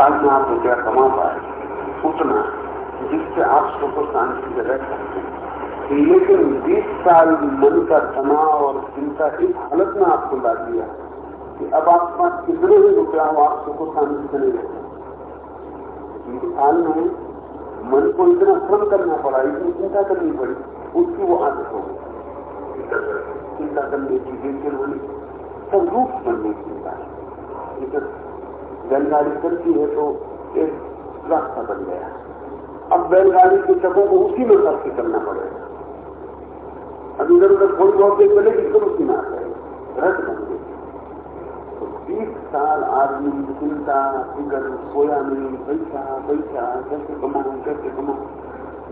साल में आप रुपया कमा पाए उतना जिससे आप सुख शांति से रह सकते लेकिन 20 साल मन का तनाव और चिंता इस हालत में आपको ला दिया कि अब आपके पास कितने ही रुपया हो, आप सुख शांति से नहीं रहते बीस साल में मन को इतना श्रम करना पड़ा, इतनी चिंता करनी पड़ी, उसकी वो आदत हो चिंता करने की, बेचन होने सब रूप बनने की चिंता। बैलगाड़ी चलती है तो एक रास्ता बन गया। अब बैलगाड़ी के चकों को उसी में सबसे करना पड़ेगा। अब इधर उधर थोड़ी बहुत देर चलेगी तो उसी में आ जाएगा। रथ बन गई तो बीस साल आदमी चिंता, फिकर सोया नहीं पैसा पैसा, कैसे कमाऊ कैसे कमाऊ।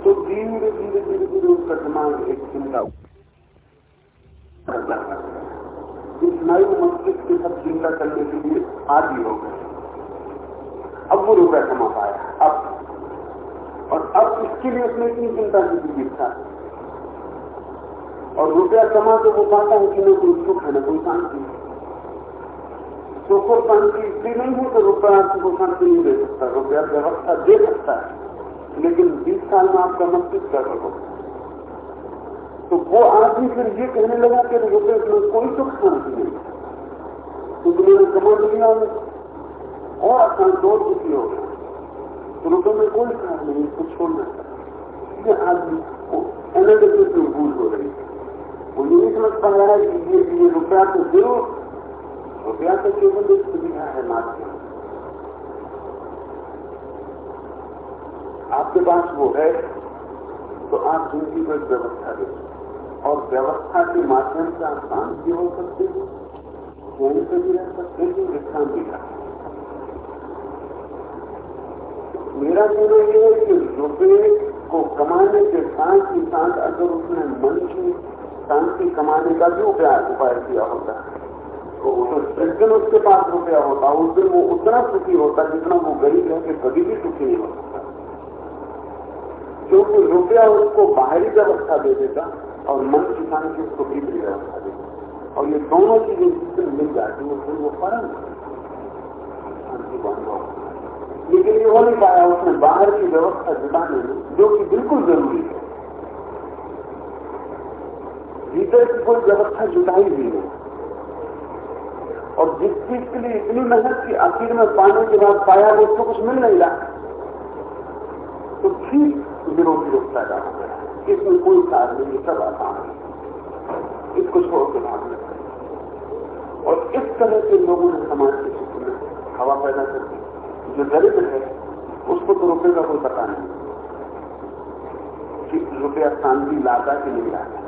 तो धीरे धीरे धीरे धीरे उसका दिमाग एक चिंता स्नायु मस्तिष्क के सब चिंता करने के लिए आदि हो गए। अब वो रुपया कमा पाया। अब। और अब इसके लिए उसने इतनी चिंता की थी और रुपया कमा तो वो पाता है कि न कोई सुख है न कोई शांति सुख और शांति इसलिए नहीं है तो रुपया आपको शांति नहीं दे सकता। रुपया व्यवस्था दे सकता है। लेकिन बीस साल में आपका मस्तिष्क कर रखो तो वो आदमी फिर ये कहने लगा कि रुपये में कोई सुख शांति नहीं। क्योंकि मैंने कमा लिया और आसान दो दुखी हो। रुपये में कोई ख्याल नहीं इसको छोड़ना ये आदमी को एनालिसिस में भूल हो रही है। वो ये नहीं समझ पा रहा है कि ये ये रुपया तो ज़रूर रुपया तो केवल एक सुविधा है माध्यम आपके पास वो है तो आप ज़िंदगी एक व्यवस्था देते और व्यवस्था के माध्यम से आप शांत भी हो सकते हैं चैन से भी रह सकते हैं विश्राम भी कर मेरा कहना यह है कि रुपये को कमाने के साथ ही साथ अगर उसने मन की शांति कमाने का भी उपाय उपाय किया होता। तो जिस दिन उसके पास रुपया होता। उस दिन वो उतना सुखी होता जितना वो गरीब है कि कभी भी सुखी नहीं हो सकता। क्योंकि रुपया उसको बाहरी व्यवस्था दे देगा और मन की शांति उसको भीतरी व्यवस्था देगा और ये दोनों चीज़ें जिस दिन मिल जाती है फिर वो परम शांति बन लेकिन ये हो नहीं पाया उसने बाहर की व्यवस्था जुटाने में, जो कि बिल्कुल ज़रूरी है। भीतर की कोई व्यवस्था जुटाई हुई है और जिस चीज़ के लिए इतनी मेहनत की, आखिर में पाने के बाद पाया वो उसको कुछ मिल नहीं रहा तो ठीक विरोधी रूप पैदा हो गया इसमें कोई सार नहीं सब आसान है। इसको छोड़ के भागना और इस तरह के लोगों ने समाज के क्षेत्र में हवा पैदा कर दी। जो दरिद्र है, उसको तो रुपये का कोई पता नहीं। कि रुपया शांति लाता कि नहीं लाता।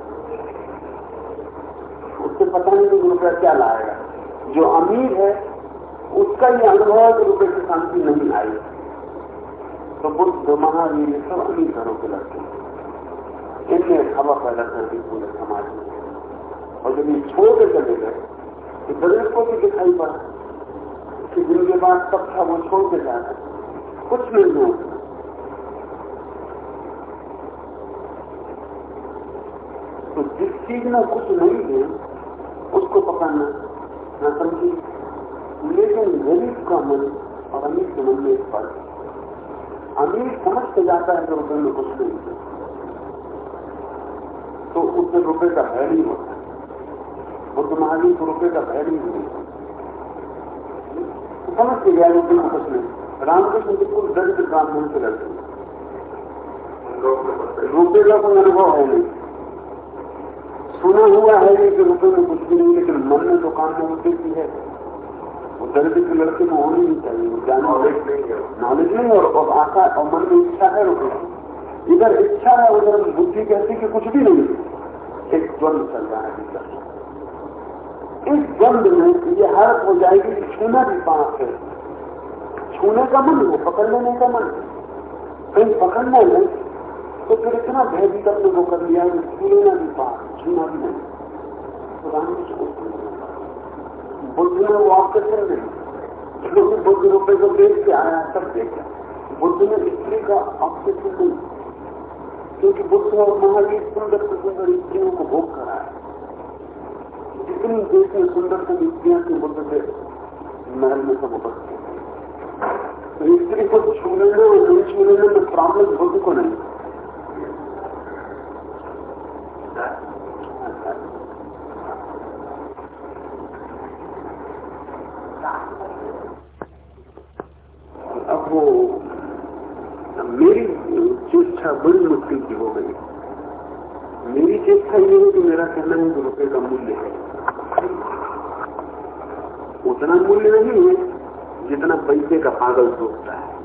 उससे पता नहीं कि रुपया क्या लाएगा। जो अमीर है, उसका ये अनुभव है कि रुपये की शांति नहीं आई। तो बुद्ध महावीर सब अमीर घरों के लड़के इनने हवा पैदा कर दी पूरे समाज में। और जब ये छोड़ के चले गए तो गरीब को भी दिखाई पड़ा। कि जिनके पास सब था, वो छोड़ के जाना कुछ नहीं हो तो जिस चीज़ में कुछ नहीं है उसको पकड़ना, न समझी। लेकिन गरीब का मन और अमीर के मन में एक फ़र्क अमीर समझ के जाता है रुपये में कुछ नहीं है तो उसमें रुपये का भय नहीं होता। बुद्ध महावीर को रुपये का भय नहीं होता। तो समझ के गया रुपये में कुछ नहीं। रामकृष्ण बिल्कुल दरिद्र ब्राह्मण से लड़ते रुपये का कोई अनुभव है नहीं। सुना हुआ है कि रुपये में कुछ भी नहीं लेकिन मन में तो काम में रुपये की है वो दरिद्र के लड़के को होनी नहीं चाहिए वो जान नॉलेज नहीं। और, और आशा और मन में इच्छा है रुपये इधर इच्छा है उधर बुद्धि कहती कि कुछ भी नहीं। एक द्वंद चल रहा है। इस द्वंद में ये हालत हो जाएगी कि छूना भी पाप है। छूने का मन है पकड़ लेने का मन। कहीं पकड़ना नहीं तो फिर इतना भयभीत अपने को कर लिया है छूना भी पाप छूना भी नहीं। बुद्ध ने वो आकर्षण नहीं। क्योंकि बुद्ध रुपये को देख के आया सब देखा बुद्ध ने स्त्री का ऑब्जेक्शन नहीं। क्योंकि बुद्ध और महावीर सुंदर सुंदर स्त्रियों को भोग कराया जितनी में सुंदर स्त्रियाँ थी बुद्ध के महल में सब उपस्थित। तो स्त्री को छू लेने और नहीं छू लेने में प्रॉब्लम बुद्ध को नहीं अब वो मेरी चेष्टा बड़ी मुश्किल की हो गई मेरी चेष्टा ये है कि मेरा कहना है कि रुपये का मूल्य है उतना मूल्य नहीं है जितना पैसे का पागल सोचता है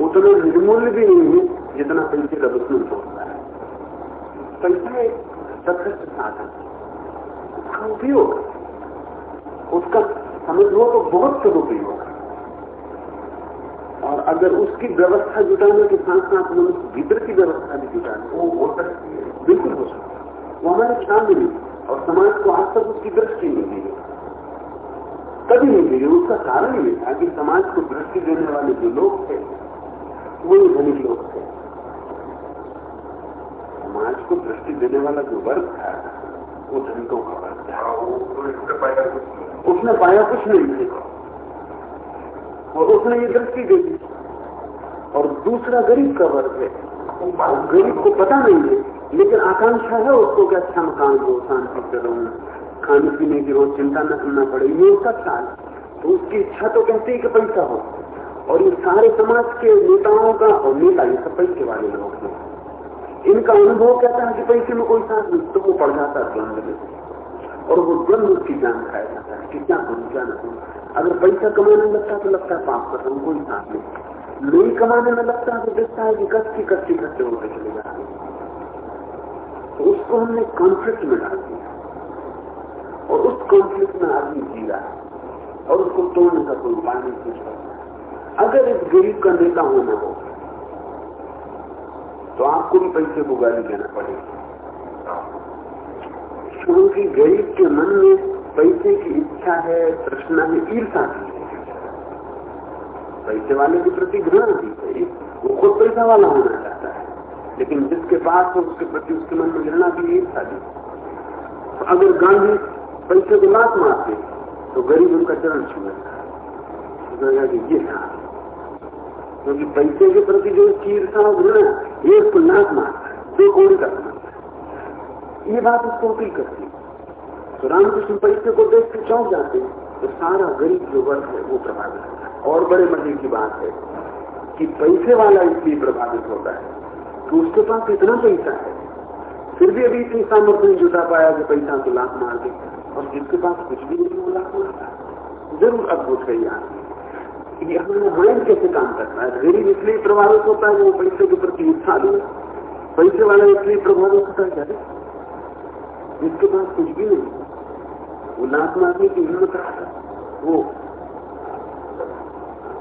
उतना निर्मूल्य भी नहीं है जितना पैसे का दुश्मन सोचता है पैसा एक सदस्य साधन उसका उपयोग उसका समझ लो तो बहुत सदुपयोग और अगर उसकी व्यवस्था जुटाने के साथ साथ मनुष्य भीतर की व्यवस्था भी जुटाने वो हो सकती है। बिल्कुल हो सकता है। वो हमारे ख्याल में नहीं, और समाज को आज तक उसकी दृष्टि नहीं मिली। कभी नहीं मिली, उसका कारण ये था कि समाज को दृष्टि देने वाले जो लोग थे, वो धनिक लोग थे। समाज को दृष्टि देने वाला जो वर्ग था वो धनिकों का वर्ग उसने पाया कुछ नहीं और उसने ये दृष्टि दे दी। और दूसरा गरीब का वर्ग है। गरीब को पता नहीं है लेकिन आकांक्षा है उसको कि अच्छा मकान हो शांति से रहूँ खाने पीने की रोज चिंता न करना पड़े ये उसका ख्याल तो उसकी इच्छा तो कहती है कि पैसा हो। और ये सारे समाज के नेताओं का और नेता ये सब पैसे वाले लोग हैं। इनका अनुभव कहता है कि पैसे में कोई नहीं। तो वो पड़ जाता है द्वंद में। और वो द्वंद उसकी जान खाया जाता है कि क्या करूँ, क्या न अगर पैसा कमाने लगता तो लगता है पाप कर रहा कोई साथ नहीं। नहीं कमाने में लगता है तो देखता है कि कच्ची कच्ची कच्चे होते चले जाते तो उसको हमने कॉन्फ्लिक्ट में डाल दिया। और उस कॉन्फ्लिक्ट में आदमी जी रहा है। और उसको तोड़ने का कोई उपाय नहीं सकता अगर इस गरीब का नेता होना हो तो आपको भी पैसे को गाली देना पड़ेगा। क्योंकि गरीब के मन में पैसे की इच्छा है, तृष्णा है ईर्षा की पैसे वाले के प्रति घृणा भी है। वो खुद पैसा वाला होना चाहता है। लेकिन जिसके पास है, उसके प्रति उसके मन में घृणा भी ईर्षा भी तो अगर गांधी पैसे को लात मारते तो गरीब उनका चरण छुएगा कि ये था क्योंकि पैसे के प्रति जो ईर्षा घृणा ये उसको लात मारता है दो कौड़ी का ये बात उसको अपील करती है। तो रामकृष्ण पैसे को देख के चौंक जाते हैं तो सारा गरीब जो वर्ग है, वो प्रभावित होता है। और बड़े मज़े की बात है कि पैसे वाला इसलिए प्रभावित होता है तो उसके पास इतना पैसा है। फिर भी अभी इतनी सामर्थ्य नहीं जुटा पाया कि पैसा को लाख मार दे। और जिसके पास कुछ भी नहीं, वो लाख मारता ज़रूर अद्भुत है यहाँ ये हमारा माइंड कैसे काम करता है? गरीब इसलिए प्रभावित होता है, वो पैसे के प्रति उत्साह पैसे वाला इसलिए प्रभावित होता है जिसके पास कुछ भी नहीं। वो लात मारने की हिम्मत रखता वो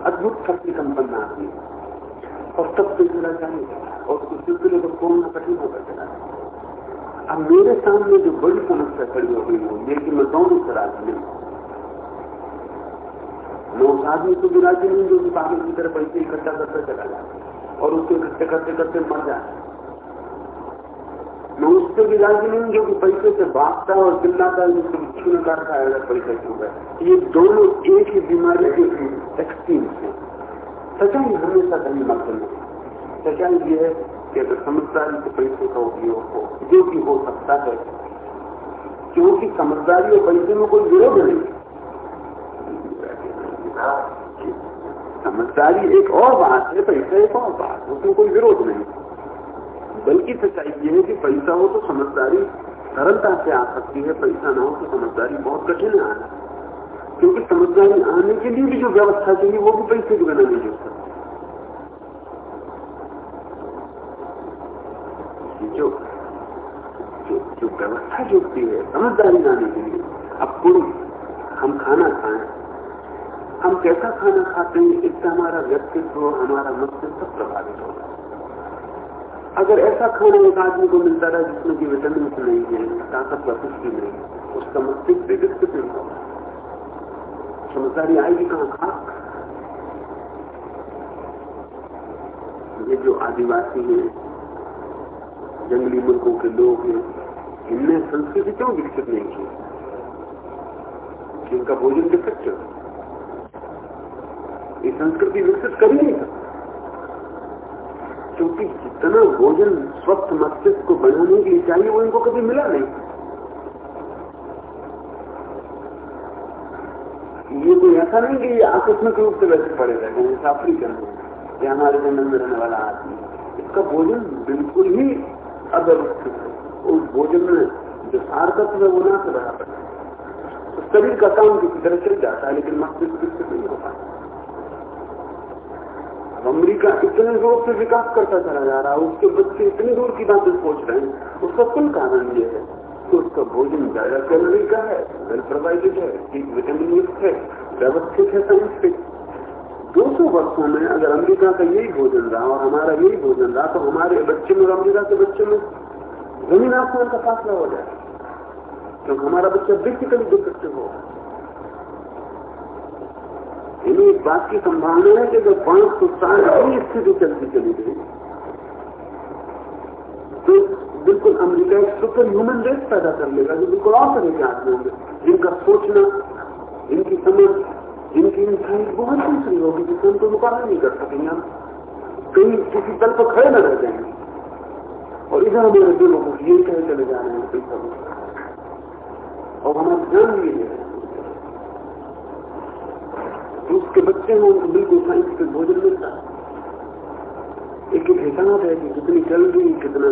अद्भुत शक्ति संपन्न आदमी और तब सिलसिला जारी और उस सिलसिले को खोलना कठिन होकर चला अब मेरे सामने जो बड़ी समस्या खड़ी हो गई ये कि मैं दोनों से राज़ी नहीं उस आदमी तो भी राज़ी नहीं, जो कि पागल की तरह पैसे इकट्ठा करते चला जाए और उसको इकट्ठे करते करते मर जाए मैं उससे भी राज़ी नहीं, जो कि पैसे से भागता और चिल्लाता है, जिसको बिच्छू ने काट खाएगा पैसे क्यों गए ये दोनों एक ही बीमारी के एक्सट्रीम्स है। सच्चाई हमेशा कहीं मत नहीं सच्चाई ये है कि अगर समझदारी से पैसे का उपयोग हो, जो कि हो सकता है, क्योंकि समझदारी और पैसे में कोई विरोध नहीं। समझदारी एक और बात है, पैसा एक और बात उसमें कोई विरोध नहीं। बल्कि सच्चाई ये है कि पैसा हो तो समझदारी सरलता से आ सकती है, पैसा ना हो तो समझदारी बहुत कठिन है। आना क्योंकि समझदारी आने के लिए भी जो व्यवस्था चाहिए वो भी पैसे के बिना नहीं सकती। जो जो जो व्यवस्था जुड़ती है, समझदारी लाने के लिए, अब कोई, हम खाना खाएँ हम कैसा खाना खाते हैं, इससे हमारा व्यक्तित्व, हमारा मस्तिष्क प्रभावित होगा। अगर ऐसा खाना एक आदमी को मिलता रहा जिसमें की विटामिन नहीं है, ताकत का कुछ भी नहीं उसका मस्तिष्क भी विकसित नहीं होगा। समझदारी आएगी कहाँ खा? ये जो आदिवासी हैं, जंगली मुल्कों के लोग हैं, इनमें संस्कृति क्यों विकसित नहीं की? इनका भोजन डिफेक्टिव ये संस्कृति विकसित कर ही नहीं सकता क्योंकि जितना भोजन स्वस्थ मस्तिष्क को बनाने के लिए चाहिए, वो इनको कभी मिला नहीं। ये तो ऐसा नहीं कि ये आकस्मिक रूप से वैसे पड़े रहते हैं जैसे अफ्रीकन में। या हमारे जंगल में रहने वाला आदमी इसका भोजन बिल्कुल ही अव्यवस्थित है। उस भोजन में जो सार तत्व है, वो ना से बराबर है। शरीर का काम किसी तरह चल जाता है, लेकिन मस्तिष्क विकसित नहीं हो पाता। अमरीका इतने ज़ोर से विकास करता चला जा रहा है, उसके बच्चे इतनी दूर की बातें सोच रहे हैं, उसका कुल कारण ये है तो उसका भोजन ज़्यादा कैलोरी का है वेल प्रोवाइडेड है, ठीक विटामिन युक्त है, व्यवस्थित है साइंटिफिक दो सौ वर्षों में अगर अमेरिका का यही भोजन रहा और हमारा यही भोजन रहा तो हमारे बच्चे में अमेरिका के बच्चे में ज़मीन आसमान का फासला हो जाए। क्योंकि हमारा बच्चा बेसिकली डिफेक्टिव होगा इन्हें एक बात की संभावना है कि अगर पाँच सौ साल यही स्थिति चलती चली गई तो बिल्कुल अमेरिका एक सुपर ह्यूमन रेस पैदा कर लेगा, जो बिल्कुल और तरह के आदमी होंगे। जिनका सोचना इनकी समझ इनकी इंसानियत बहुत दूसरी होगी, जिससे हम तो मुकाबला नहीं कर सकेंगे हम। कहीं किसी तल पर खड़े न रह जाएँगे और इधर हमारे दिलों को ये कहे चले जा रहे हैं और हमारा ध्यान भी है। तो उसके बच्चे हैं उनको बिल्कुल साइंस के भोजन मिलता है एक एक हिसाब है कि कितनी कैलोरी कितना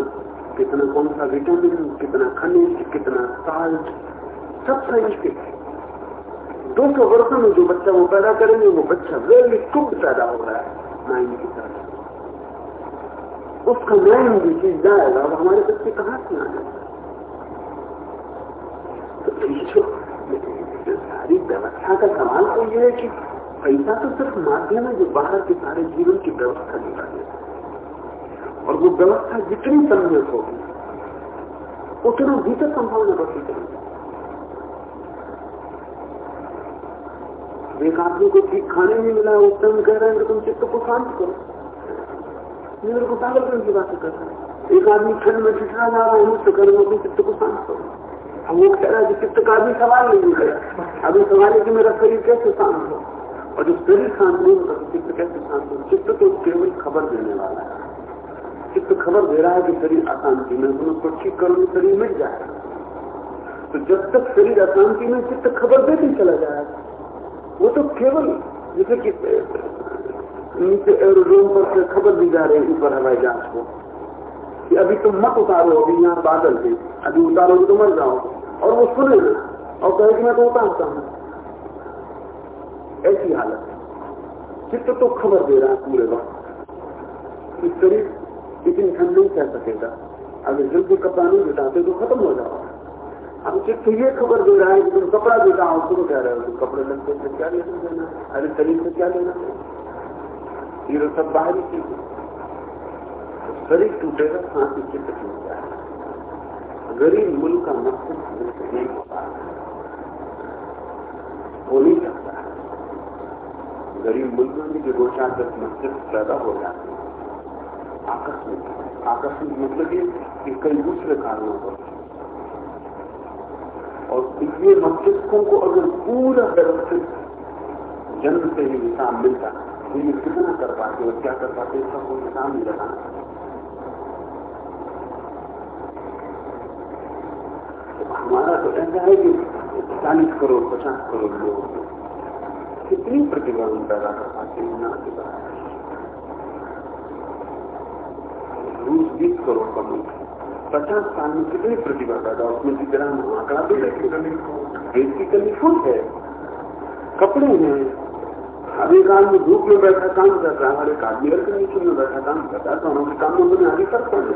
कितना कौन सा विटामिन कितना खनिज, कितना साल्ट सब साइंटिफिक है दो सौ वर्षों में जो बच्चा वो पैदा करेंगे, वो बच्चा वेरी कुड पैदा हो रहा है माइंड की तरह। उसका माइंड भी चीज़ जाएगा, और हमारे बच्चे कहाँ से आए? तो सारी व्यवस्था का सवाल तो ये है कि पैसा तो सिर्फ़ माध्यम है जो बाहर के सारे जीवन की व्यवस्था निकाल। देता और वो व्यवस्था जितनी सम्यक होगी, उतना भीतर संभावना बढ़ती चलेगी एक आदमी को ठीक खाने नहीं मिला, उस टाइम कह रहे हैं कि तुम चित्त को शांत करो। मेरे को पागल करने की बातें कर रहे हैं। एक आदमी ठंड में ठिठरा जा रहा है मुझसे कर अपने चित्त को शांत करो। अब वो कह रहा है कि चित्त का भी सवाल नहीं उठेगा अभी सवाल है कि मेरा शरीर कैसे शांत हो? और जब शरीर शांत होता तो चित्त कैसे शांत चित्त तो केवल खबर देने वाला है। चित्त खबर दे रहा है कि शरीर अशांति में तुम उसको ठीक करो शरीर मिट जाएगा तो जब तक शरीर अशांति में चित्त खबर देते चला जाएगा वो तो केवल, जैसे कि नीचे एरोड्रोम पर से खबर दी जा रही है, ऊपर हवाई जहाज़ को, कि अभी तुम मत उतारो, अभी यहाँ बादल थे। अभी उतारोगे तो मर जाओ और वो सुने और कहे कि मैं तो उतारता हूँ। ऐसी हालत है। चित्त तो खबर दे रहा है पूरे वक्त। कि शरीर इतनी ठंड नहीं कह सकेगा। अगर जल्दी कपड़ा नहीं जुटाते तो खत्म हो जाओ अब चित्त ये खबर दे रहा है कि तुम कपड़ा जुटाओ, तुम कह रहे हो तुम कपड़े लगते से क्या लेना? देना अरे शरीर से क्या लेना? ये तो सब बाहरी चीज़ शरीर टूटेगा सांस चित्त टूट जाएगा। गरीब मुल्क का मकसद नहीं हो पाता हो। नहीं सकता गरीब मुल्क में जो दो चार दस मस्तिष्क पैदा हो जाते हैं, आकस्मिक आकस्मिक मतलब ये कि कई दूसरे कारणों पर। और इसलिए मस्तिष्कों को अगर पूरा व्यवस्थित जन्म से ही हिसाब मिलता तो ये कितना कर पाते और क्या कर पाते, इसका कोई हिसाब नहीं लगाना तो हमारा तो ऐसा है कि चालीस करोड़, पचास करोड़ लोग कितनी प्रतिभा हम पैदा कर पाते हैं, ना के बाद रूस बीस करोड़ का मुल्क पचास साल में कितनी प्रतिभा पैदा उसमें की तरह आंकड़ा भी बेसिकली फुल है। कपड़े हैं। अब एक आदमी धूप में बैठा काम कर रहा है। और एक आदमी एयर कंडीशन में बैठा काम कर रहा है। दोनों के काम में आगे फ़र्क पड़ने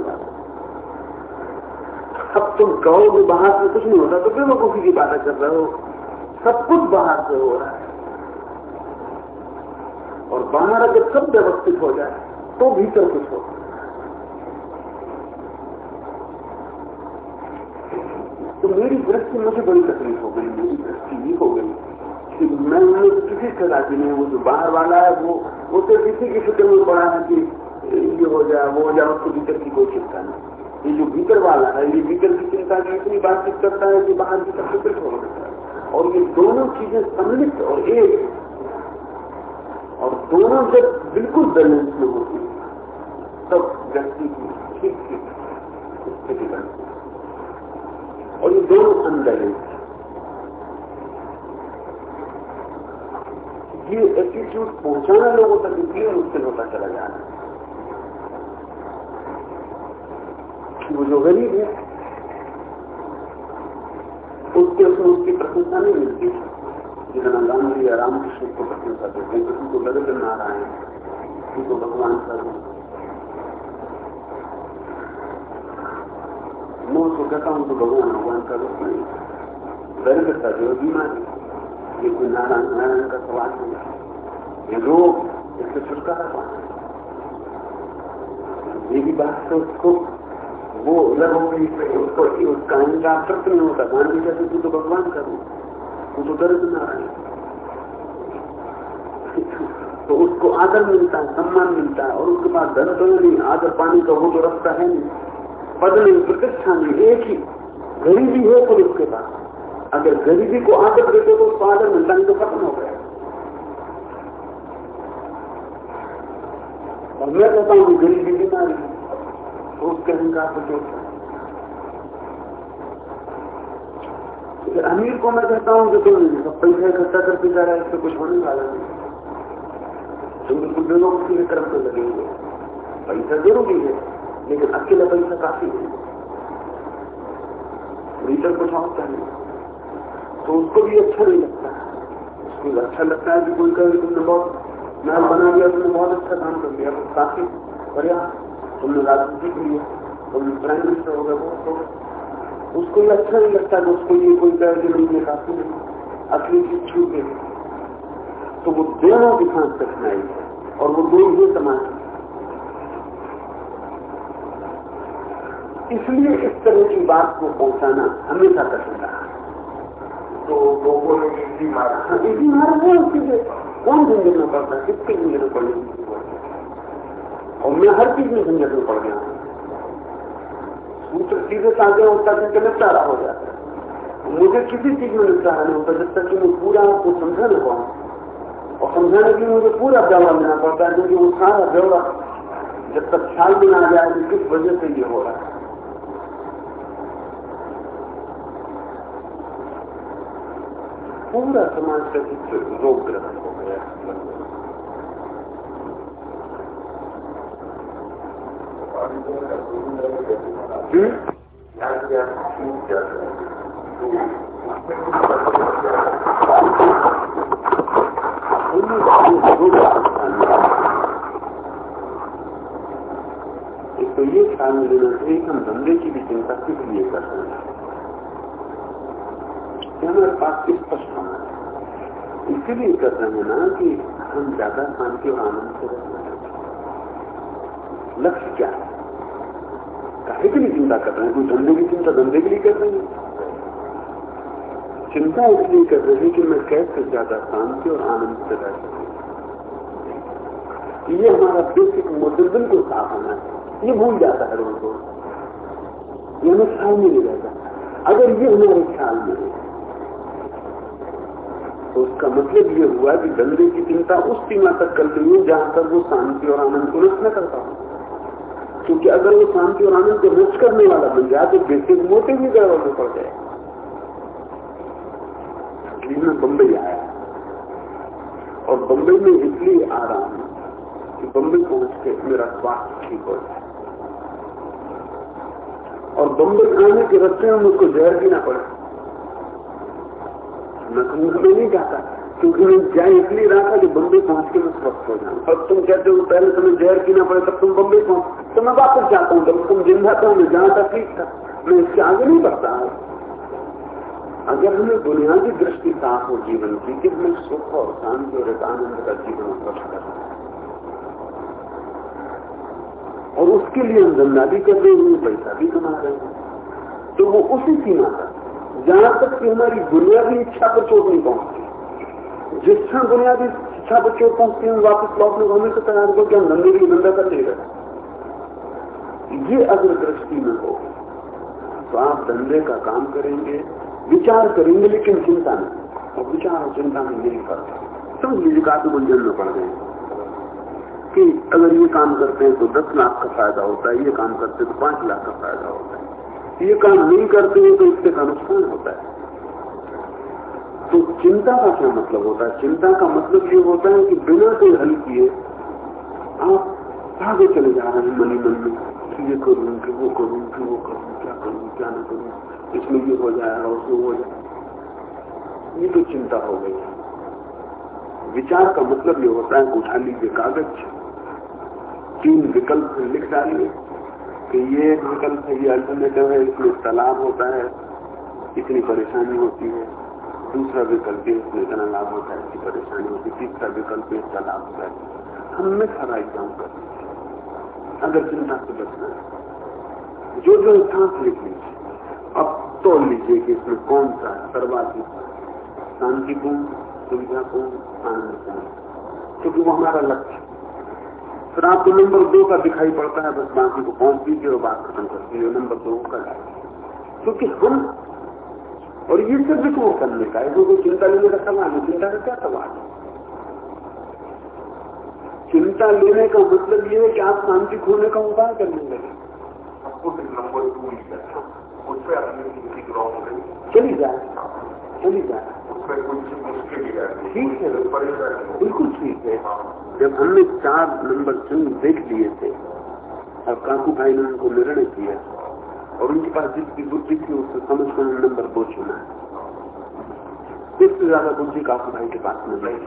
अब तुम कहो कि बाहर से कुछ नहीं होता तो बेवकूफ़ी की बातें कर रहे हो। सब कुछ बाहर से हो रहा है। और बाहर अगर सब व्यवस्थित हो जाए तो भीतर कुछ होगा तो मेरी दृष्टि मुझे बड़ी तकलीफ़ हो गई, मेरी दृष्टि ये हो गई कि मैं उन्हें किसी से राज़ी नहीं, वो जो बाहर वाला है, वो वो तो किसी की फ़िक्र में पड़ा है कि ये हो जाए, वो हो जाए, उसको भीतर की कोई चिंता नहीं। ये जो भीतर वाला है, ये भीतर की चिंता की इतनी बातचीत करता है कि बाहर की सब फ़िक्र हो जाता है। और ये दोनों चीज़ें सम्मिलित और एक और दोनों जब बिल्कुल बैलेंस में होती तब व्यक्ति की ठीक ठीक स्थिति बनती और ये दोनों अनबैलेंस ये एटीट्यूड पहुंचाना लोगों तक इसलिए मुश्किल होता चला जा रहा है वो जो गरीब है, उसके उसमें उसकी प्रशंसा नहीं मिलती। जितना गांधी या रामकृष्ण को प्रशंसा देते हैं किसी को ललित नारायण किसी को भगवान का मैं उसको कहता हूँ तो भगवान भगवान का रूप नहीं दरिद्र का जो बीमारी ये कोई नारायण नारायण का सवाल नहीं ये रोग इससे छुटकारा पाना ये भी बात तो उसको, वो लगोगी उसको, उसका अहंकार तृप्त नहीं होता। गांधी कहते तू तो भगवान का रूप तू तो दर्द नारायण तो उसको आदर मिलता है, सम्मान मिलता है, और उसके पास धन तो नहीं, आदर पानी का हो तो रखता है नहीं। पद नहीं प्रतिष्ठा नहीं, एक ही, गरीबी है खुद उसके पास। अगर गरीबी को आदर देते तो उसको आदर मिलता नहीं तो खत्म हो गया। और मैं कहता हूँ, गरीबी बीमारी तो उसके अहंकार को जोड़ता फिर अमीर को मैं कहता हूँ कि तुम सब पैसा इकट्ठा करके जा रहा है इससे कुछ होने वाला नहीं। तुम बिल्कुल बेवकूफ़ी के क्रम में लगे हुए पैसा ज़रूरी है, लेकिन अकेला पैसा काफ़ी है। भीतर कुछ और चाहिए। तो उसको भी अच्छा नहीं लगता। उसको अच्छा लगता है कि कोई कहे तुमने बहुत महल बना लिया तुमने बहुत अच्छा काम कर दिया तो काफ़ी बढ़िया। तुमने राजनीति के लिए तुमने प्राइम मिनिस्टर हो गए, बहुत उसको ये अच्छा नहीं लगता कि उसको ये कोई कहे कि नहीं काफ़ी नहीं असली चीज़ छूट। गई तो वो दोनों साथ कठिनाई है और वो दो ही समाज इसलिए इस तरह की बात को पहुंचाना हमेशा कठिन रहा। तो लोगों ने इसी मारा। हाँ, इसी मारा है उसके कौन झंझट में पड़ता है? किसके झंझट में पड़ने और मैं हर चीज़ में झंझट में पड़ गया हूँ। सूत्र सीधे साधे होता है कि निपटारा हो जाता है। मुझे किसी चीज़ में निपटारा नहीं होता, जब तक कि मैं पूरा आपको समझा न पाऊँ। और समझाने के लिए मुझे पूरा ब्यौरा देना पड़ता है, क्योंकि वो सारा ब्यौरा जब तक ख्याल में आ जाए कि किस वजह से ये हो रहा है? पूरा समाज का चित्र रोग ग्रहण हो गया तो ये ख्याल में लेना चाहिए कि हम धंधे की भी चिंता किस लिए कर रहे हैं? हमारे पास स्पष्ट होना है? इसीलिए कर रहे हैं ना कि हम ज़्यादा शांति और आनंद से रहना लक्ष्य क्या काहे के लिए चिंता कर रहे हैं? कोई धंधे की चिंता धंधे के लिए कर रहे हैं? चिंता इसलिए कर रहे हैं कि मैं कैसे ज़्यादा शांति और आनंद से रह सकूँ? ये हमारा बेसिक मोटिव बिल्कुल साफ़ होना है। ये भूल जाता है रोज रोज ये हमें ख्याल में नहीं रहता। अगर ये हमारे ख्याल में है तो उसका मतलब ये हुआ कि धंधे की चिंता उस सीमा तक कर रही है जहाँ तक वो शांति और आनंद को न करता हूँ। क्योंकि अगर वो शांति और आनंद को नष्ट करने वाला बन जाए तो बेसिक मोटिव ही गड़बड़ में पड़ जाए। इसलिए मैं बम्बई आया। और बम्बई में इसलिए आ रहा हूँ कि बम्बई पहुँच के मेरा स्वास्थ्य ठीक हो जाए। और बम्बई आने के रस्ते में मुझको जहर पीना पड़े। मैं तो में नहीं जाता क्योंकि मैं जाए इसलिए रहा था कि बम्बई पहुँच के मैं स्वस्थ हो जाऊँ। और तुम कहते हो पहले तुम्हें जहर पीना पड़े, तब तुम बम्बई पहुँच। तो मैं वापस जाता हूँ। जब तुम ज़िंदा था मैं जहाँ था ठीक था। मैं इससे आगे नहीं बढ़ता अगर हमें बुनियादी दृष्टि साफ़ हो जीवन की, कि हमें सुख और शांति और एक आनंद का जीवन उपलब्ध करना और उसके लिए हम धंधा भी कर रहे हैं, पैसा भी कमा रहे हैं। तो वो उसी सीमा तक जहाँ तक कि हमारी बुनियादी इच्छा पर चोट नहीं पहुँचती जिस क्षण बुनियादी शिक्षा चोट पहुँचती है वापस लौटने हमें से तैयार हो हम धंधे की धंधा कर रहे ये अगर दृष्टि में हो तो आप धंधे का काम करेंगे, विचार करेंगे, लेकिन चिंता नहीं। और विचार और चिंता में नहीं करते। समझ लीजिए गुंजन में पड़ गए। कि अगर ये काम करते हैं तो दस लाख का फ़ायदा होता है, ये काम करते हैं तो पाँच लाख का फ़ायदा होता है। ये काम नहीं करते हैं तो इससे का नुकसान होता है। तो चिंता का क्या मतलब होता है? चिंता का मतलब ये होता है कि बिना कोई हल किए आप आगे चले जा रहे हैं मनी मन में ये करूँ, कि वो करूँ, कि वो करूँ, क्या करूँ, क्या ना करूँ, इसमें ये हो जाएगा उसमें हो जाएगा ये तो चिंता हो गई। विचार का मतलब ये होता है उठा लीजिए कागज़। तीन विकल्प लिख डालिए कि ये एक विकल्प है ये अल्टरनेटिव है, इसमें तालाब होता है, इतनी परेशानी होती है। दूसरा विकल्प इसमें इतना लाभ होता है इसकी परेशानी होती तीसरा विकल्प इसका लाभ होता है। हम में सारा एग्ज़ाम कर अगर चिंता से बचना जो जो सांस लिख लीजिए। अब तोड़ लीजिए कि इसमें कौन सा सर्वाधिक शांतिपूर्ण, सुविधापूर्ण, आनंदपूर्ण। क्योंकि वो हमारा लक्ष्य फिर आपको नंबर दो का दिखाई पड़ता है, बस बाकी को पहुँच दीजिए और बात खत्म कर दीजिए। नंबर दो का क्योंकि हम और ये सब विषय करने का है। कोई चिंता लेने का सवाल है। चिंता का क्या सवाल है? चिंता लेने का मतलब ये है कि आप शांति खोने का उपाय करने लगे। चली जाए चली जाए ठीक है। बिल्कुल ठीक है। जब हमने चार नंबर चिन्ह देख लिए थे और काकू भाई ने उनको निर्णय किया। और उनके पास जिसकी बुद्धि थी, उससे समझ कर नंबर दो चुना इससे ज़्यादा बुद्धि काफ़ी भाई के पास में गई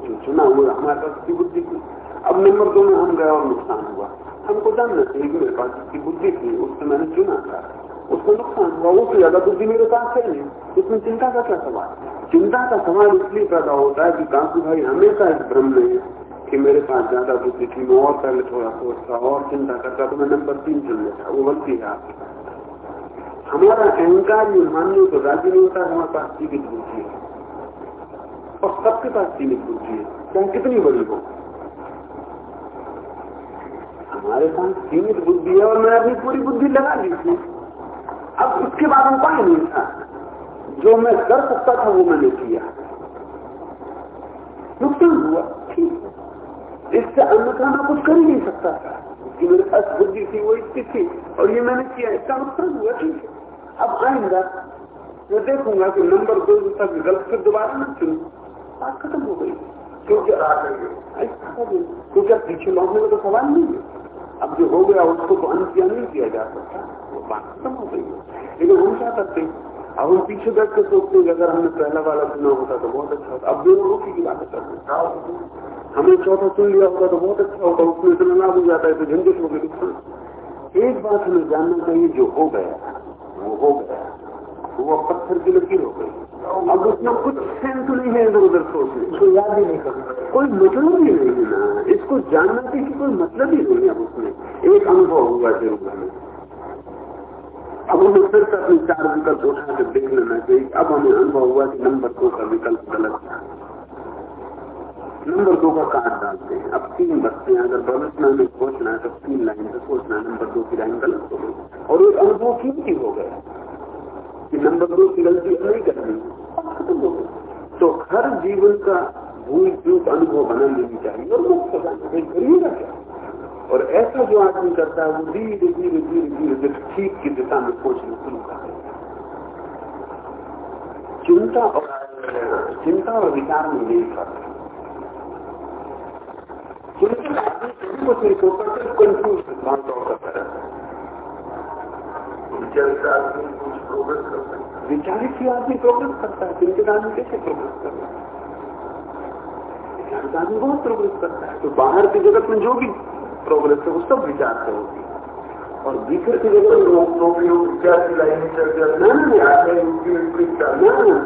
जो चुना हुआ हमारे पास की बुद्धि थी। अब नंबर दो में हम गए और नुकसान हुआ। हमको जानना चाहिए मेरे पास जिसकी बुद्धि थी, उससे मैंने चुना था। उसको नुकसान हुआ उससे ज़्यादा बुद्धि मेरे पास है नहीं। उसमें चिंता का क्या सवाल? चिंता का सवाल इसलिए पैदा होता है कि काकू भाई हमेशा इस भ्रम में कि मेरे पास ज़्यादा बुद्धि थी, मैं और पहले थोड़ा सोचता और चिंता करता तो मैं नंबर तीन चुन लेता वो गलती है हमारा अहंकार ये मानने को राज़ी नहीं होता, हमारे पास सीमित बुद्धि है। और सबके पास सीमित बुद्धि है, चाहे कितनी बड़ी हो। हमारे पास सीमित बुद्धि है और मैं अपनी पूरी बुद्धि लगा ली थी। अब उसके बाद उपाय नहीं था। जो मैं कर सकता था, वो मैंने किया। नुकसान हुआ, ठीक। इससे मैं कुछ कर ही नहीं सकता। था कि मेरे पास बुद्धि थी वो इसकी थी और ये मैंने किया इसका नुकसान हुआ ठीक है। अब आएँगा मैं देखूँगा कि नंबर दो तक गलत फिर दोबारा न चुन। बात खत्म हो गई। क्योंकि क्योंकि अब पीछे लौटने का तो सवाल नहीं है। अब जो हो गया उसको तो अंत नहीं किया जा सकता। वो बात खत्म हो गई है। लेकिन हम क्या करते अब हम पीछे बैठ के सोचते हैं अगर हमने पहला वाला चुना होता तो बहुत अच्छा होता। अब दोनों रोकी की बात करते हमने चौथा सुन लिया होगा तो बहुत अच्छा होगा उसमें इतना लाभ हो जाता है तो झंझट हो गई एक बात हमें जानना चाहिए जो हो गया वो हो गया वो पत्थर की लकीर हो गई। अब उसमें कुछ सेंस नहीं है इधर उधर सोचने इसको याद ही नहीं करना। कोई मतलब ही नहीं है ना। इसको जानना चाहिए कोई मतलब ही नहीं है उसमें। एक अनुभव हुआ ज़रूर हमें। अब हमें फिर से अपने चार विकल्प उठा कर देख लेना चाहिए। अब हमें अनुभव हुआ कि नंबर दो का विकल्प गलत था। नंबर दो का कार्ड डालते हैं। अब तीन बचते हैं, अगर भविष्य में सोचना है तो तीन लाइन से सोचना नंबर दो की लाइन गलत हो गई। और एक अनुभव कीमती हो गया कि नंबर दो की गलती नहीं करनी खत्म हो गई। तो हर जीवन का भूल चूक अनुभव बना लेनी चाहिए, और मुक्त हो करिएगा क्या? और ऐसा जो आदमी करता है, वो धीरे धीरे धीरे धीरे, जब ठीक की दिशा में सोचना शुरू कर चिंता और चिंता और विचार में यही फ़र्क। चिंतन आदमी सिर्फ़ कंफ्यूज करता रहता है विचारित ही आदमी प्रोग्रेस करता है? चिंतित आदमी कैसे प्रोग्रेस कर रहा है बहुत प्रोग्रेस करता है तो बाहर की जगत में जो भी प्रोग्रेस है, वो सब विचार से होती है। और भीतर की जाए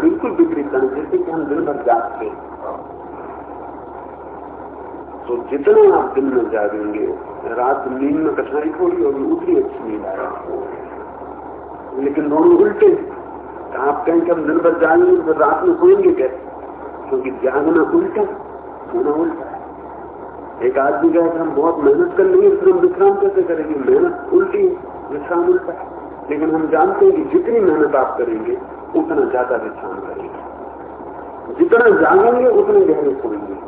बिल्कुल विपरीत जैसे कि हम दिन भर जागते हैं। तो जितना आप दिन में जागेंगे, रात नींद में कठिनाई थोड़ी होगी, उतनी अच्छी नींद आएगी। लेकिन दोनों उल्टे आप कहें कि हम दिन भर जागेंगे तो रात में सोएँगे कैसे क्योंकि जागना उल्टा सोना उल्टा है। एक आदमी कहे हम बहुत मेहनत कर लेंगे, फिर हम विश्राम कैसे करेंगे? मेहनत उल्टी विश्राम उल्टा है। लेकिन हम जानते हैं कि जितनी मेहनत आप करेंगे, उतना ज़्यादा विश्राम करेंगे। जितना जागेंगे, उतने गहरे सोएँगे।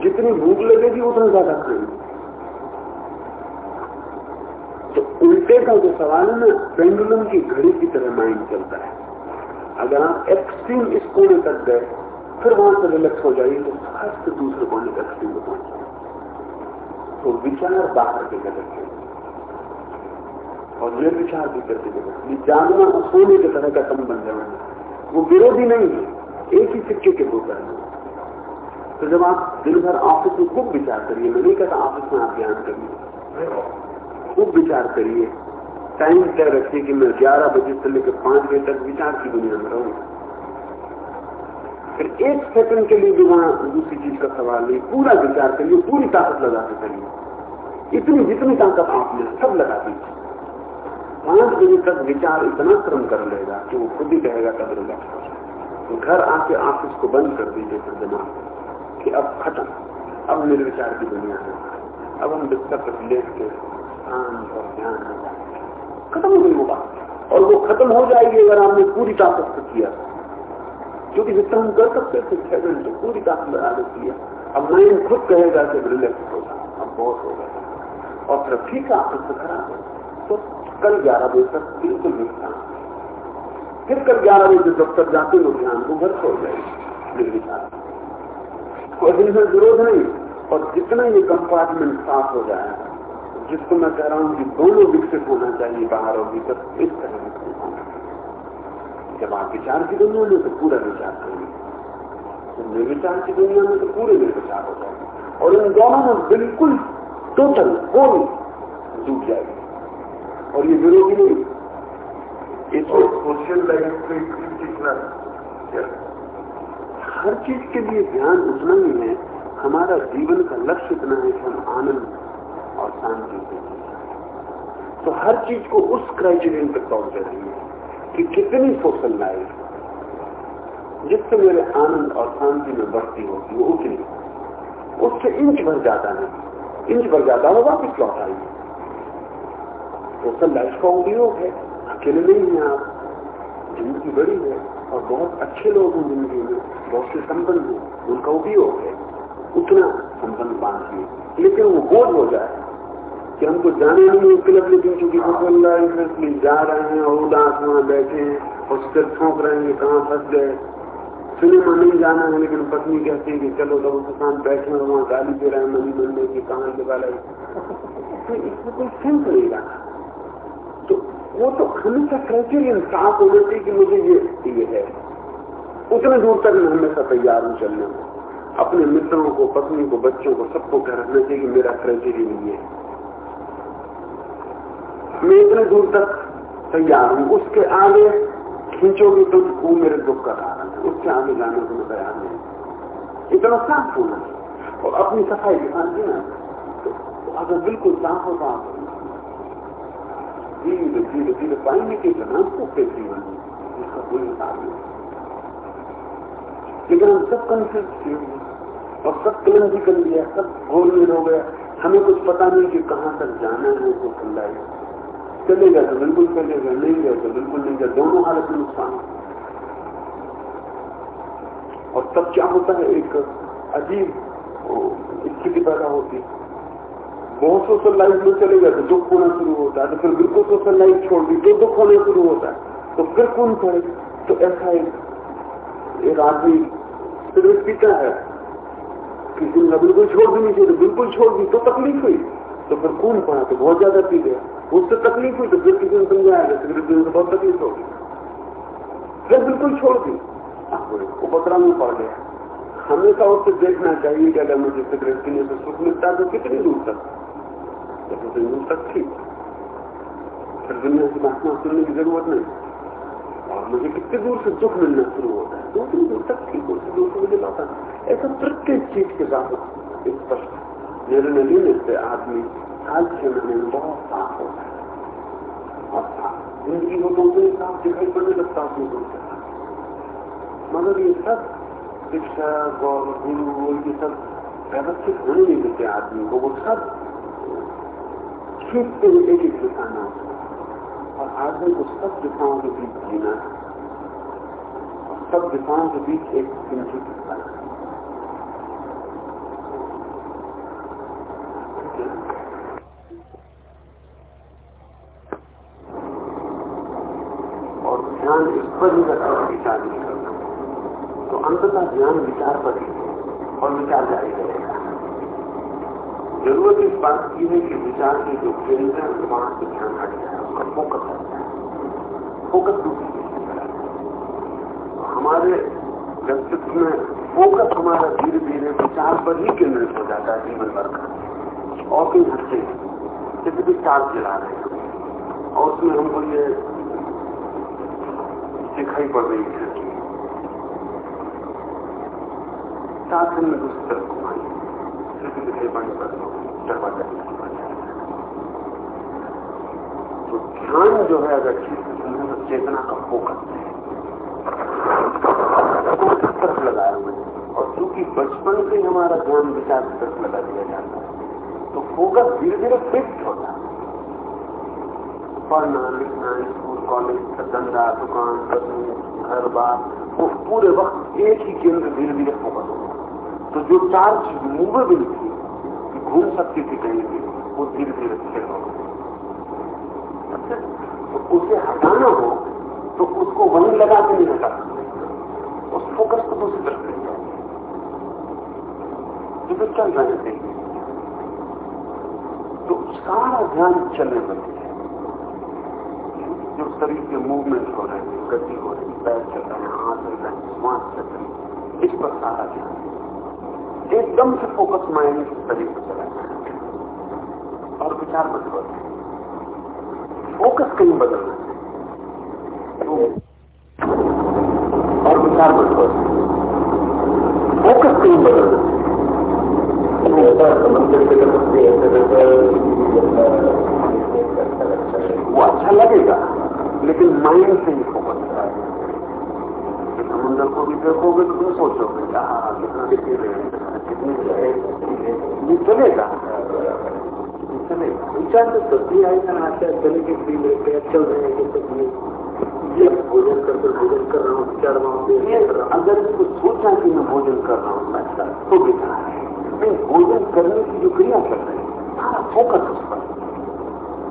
जितनी भूख लगेगी, उतना ज़्यादा खाएँगे। तो उल्टे का जो सवाल है ना, पेंडुलम की घड़ी की तरह माइंड चलता है। अगर आप एक्सट्रीम इस कोने तक गए, फिर वहाँ से रिलैक्स हो जाइए तो फ़र्स्ट दूसरे कोने तक एक्सट्रीम में पहुँच तो विचार बाहर के गलत है। और निर्विचार भी करते गलत ये जानना सोने की तरह का संबंध है। वो विरोधी नहीं है। एक ही सिक्के के दो पहलू तो जब आप दिन भर ऑफ़िस में खूब विचार करिए, मैं नहीं कहता ऑफ़िस में आप ध्यान करिए। खूब विचार करिए। टाइम तय रखिए कि मैं 11 बजे से लेकर 5 बजे तक विचार की दुनिया में रहूँगा फिर एक सेकंड के लिए भी वहाँ दूसरी चीज़ का सवाल नहीं, पूरा विचार करिए, पूरी ताकत लगा के करिए। इतनी जितनी ताकत आपने, सब लगा दीजिए। पाँच बजे तक विचार इतना क्रम कर लेगा कि वो खुद ही कहेगा कब रिलैक्स तो घर आके ऑफ़िस को बंद कर दीजिए फिर दिमाग कि अब खत्म। अब निर्विचार की दुनिया है। अब हम बिस्तर पर लेट के शांत और ध्यान खत्म हो गई होगा और वो खत्म हो जाएगी अगर आपने पूरी ताकत से किया। क्योंकि जितना हम कर सकते थे, छह घंटे पूरी ताकत लगा के किया। अब माइंड खुद कहेगा कि रिलैक्स होगा अब बहुत हो गया। और फिर ठीक है तो खराब है। तो कल ग्यारह बजे तक बिल्कुल विश्राम फिर कल ग्यारह बजे दफ्तर जाते हो, ध्यान को घर छोड़ जाएगी। निर्विचार। कोई में विरोध नहीं, और जितना ये कंपार्टमेंट साफ़ हो जाए, जिसको मैं कह रहा हूँ कि दोनों विकसित होना चाहिए, बाहर और भीतर, इस तरह विकसित होना जब आप विचार की दुनिया में तो पूरा विचार करेंगे तो निर्विचार की दुनिया में तो पूरे निर्विचार हो जाएँगे और इन दोनों में बिल्कुल टोटल कोई डूब जाएगी। और ये विरोधी नहीं। इसको सोशल लाइफ में कितना हर चीज़ के लिए ध्यान उतना ही है, हमारा जीवन का लक्ष्य इतना है कि हम आनंद और शांति से तो हर चीज़ को उस क्राइटेरियन पर तोड़ते रहेंगे कि कितनी सोशल लाइफ जिससे मेरे आनंद और शांति में बढ़ती होगी वो उतनी। उससे इंच भर जाता नहीं। इंच भर जाता वो वापिस लौट आएगी। सोशल लाइफ का उपयोग है। अकेले नहीं है आप। ज़िंदगी बड़ी है और बहुत अच्छे लोग हैं ज़िंदगी में बहुत से संबंध हैं। उनका उपयोग है। उतना संबंध बांधिए। लेकिन वो बोझ हो जाए कि हमको जाने नहीं है क्लब लेकिन चूँकि इसलिए जा रहे हैं और उदास वहाँ बैठे हैं और सिर ठोंक रहे हैं कहाँ फंस गए। सिनेमा नहीं जाना है, लेकिन पत्नी कहती है कि चलो तो उसके साथ बैठे वहाँ गाली दे रहे हैं, मनी मन में कि कहाँ के वाला तो इसमें कोई सेंस नहीं रहा। तो वो तो हमेशा क्राइटेरियन साफ़ होना चाहिए कि मुझे ये ये है? उतने दूर तक मैं हमेशा तैयार हूँ चलने में अपने मित्रों को, पत्नी को, बच्चों को सबको कह रखना चाहिए कि मेरा क्राइटेरियन ये है। मैं इतने दूर तक तैयार हूँ। उसके आगे खींचोगे तो वो मेरे दुख का कारण है। उसके आगे जाने को मैं तैयार नहीं इतना साफ़ होना और अपनी सफ़ाई दिखानी ना तो अगर बिल्कुल साफ़ होता आप धीरे धीरे धीरे पाएँगे कि इतना सुखे जीवन जिसका कोई हिसाब नहीं। लेकिन हम सब कंफ्यूज और सब क्लंजी कर लिया, सब गोल हो गया। हमें कुछ पता नहीं कि कहाँ तक जाना है तो लाइफ चलेगा तो बिल्कुल चलेगा नहीं गया तो बिल्कुल नहीं गया दोनों हालत में नुकसान और तब क्या होता है? एक अजीब स्थिति पैदा होती बहुत सोशल लाइफ में चलेगा तो दुख होना शुरू होता है तो फिर बिल्कुल सोशल लाइफ छोड़ दी तो दुख होना शुरू होता है तो फिर कौन करे? तो ऐसा एक एक आदमी सिगरेट पीता है किसी ने बिल्कुल छोड़ दी नहीं तो बिल्कुल छोड़ दी तो तकलीफ़ हुई तो फिर खून पड़ा तो बहुत ज़्यादा पी गया। उससे तकलीफ़ हुई तो फिर किसी ने समझाया सिगरेट पीने से बहुत तकलीफ़ होगी फिर बिल्कुल छोड़ दी। उपद्रव में पड़ गया। हमेशा उससे देखना चाहिए कि अगर मुझे सिगरेट पीने से सुख मिलता है तो कितनी दूर तक? तो कितनी दूर तक ठीक। फिर दुनिया की बात सुनने की ज़रूरत नहीं। और मुझे कितनी दूर से दुख मिलना शुरू होता है। तो उतनी दूर तक ठीक उससे दूर से मुझे लौटा ऐसा प्रत्येक चीज़ के साथ स्पष्ट निर्णय लेने से आदमी साल छह महीने में बहुत साफ़ होता है। और साफ़। ज़िंदगी को तो ही साफ़ दिखाई पड़ने लगता अपनी गुरु मगर ये सब शिक्षक और गुरु, ये सब व्यवस्थित होने नहीं देते आदमी को। वो सब हुए एक एक दिखाना और आदमी को सब दिशाओं के बीच जीना और सब दिशाओं के बीच एक किंचित सकते और ध्यान इस पर ही रखकर विचार नहीं करना। तो अंततः ध्यान विचार पर ही और विचार जारी रहेगा। ज़रूरत इस बात की है कि विचार के जो केंद्र है वहाँ से ध्यान हट जाए, उसका फोकस हट जाए। फोकस दूसरी पर हमारे व्यक्तित्व में फोकस हमारा धीरे धीरे विचार पर ही केंद्रित हो जाता है, जीवन भर का। और कहीं हटते जैसे भी चार्ज चला रहे हैं। और उसमें हमको ये दिखाई पड़ रही है साथ हमने दूसरी तरफ़ घुमाई फिर दिखाई पड़ने पर दरवाज़ा तो ध्यान जो है अगर ठीक से तो चेतना का फोकस है। लगाए हुए और चूँकि बचपन से हमारा ध्यान विचार की तरफ़ लगा दिया जाता है तो फोकस धीरे धीरे फिक्स होता है। पढ़ना, लिखना, स्कूल, कॉलेज, धंधा, दुकान घर, बार, वो पूरे वक्त एक ही केंद्र धीरे धीरे फोकस होगा तो जो चार्ज मूवेबल थी घूम सकती थी कहीं भी, वो धीरे धीरे स्थिर होगा तो उसे हटाना हो तो उसको वहीं लगा के नहीं हटा उस फोकस को दूसरी तरफ़ ले जाए तो चल रहे थे तो सारा ध्यान चलने पर जो शरीर के मूवमेंट हो रहे हैं, गति हो रही, पैर चल रहे हैं, हाथ चल रहे हैं, श्वास चल रही इस पर सारा ध्यान। एकदम से फोकस माइंड शरीर पर चला और विचार बदल बदल फोकस कहीं बदलना और विचार बदल बदल फोकस कहीं बदलना वो अच्छा लगेगा, लेकिन माइंड से ही फोकस है। समुद्र को भी देखोगे तो तुम सोचोगे कितना कितनी ये चलेगा विचार तो सब्ज़ी आई आशा चले के फ्री लेके चल रहे हैं ये भोजन कर कर भोजन कर रहा हूँ विचार अगर इसको सोचा कि मैं भोजन कर रहा हूँ अच्छा तो विचार है। भोजन करने की जो क्रिया कर रहे हैं सारा फोकस उस पर।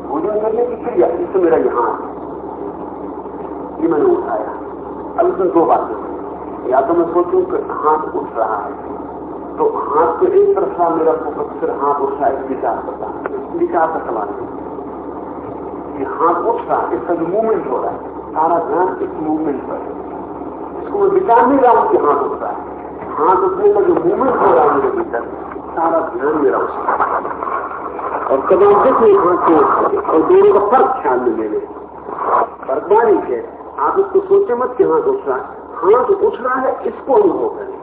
भोजन करने की क्रिया इससे मेरा यहाँ ये मैंने उठाया। अब इसमें दो बातें या तो मैं सोचूं कि हाथ उठ रहा है। तो हाथ को एक तरफ़ था, मेरा फोकस फिर हाथ उठ है विचार करता विचार का सवाल कि हाथ उठ रहा है इसका जो मूवमेंट हो रहा है। सारा ध्यान इस मूवमेंट पर इसको मैं विचार नहीं रहा हूँ कि हाथ उठ रहा है। हाथ उठने का जो मूवमेंट हो रहा है मेरे भीतर, सारा ध्यान मेरा उस और कदम देखिए हाथ को, और दोनों का फ़र्क ख्याल में लें फ़र्क है आप इसको सोचे मत कि हाथ उठ रहा है। हाथ उठ रहा है, इसको अनुभव करें।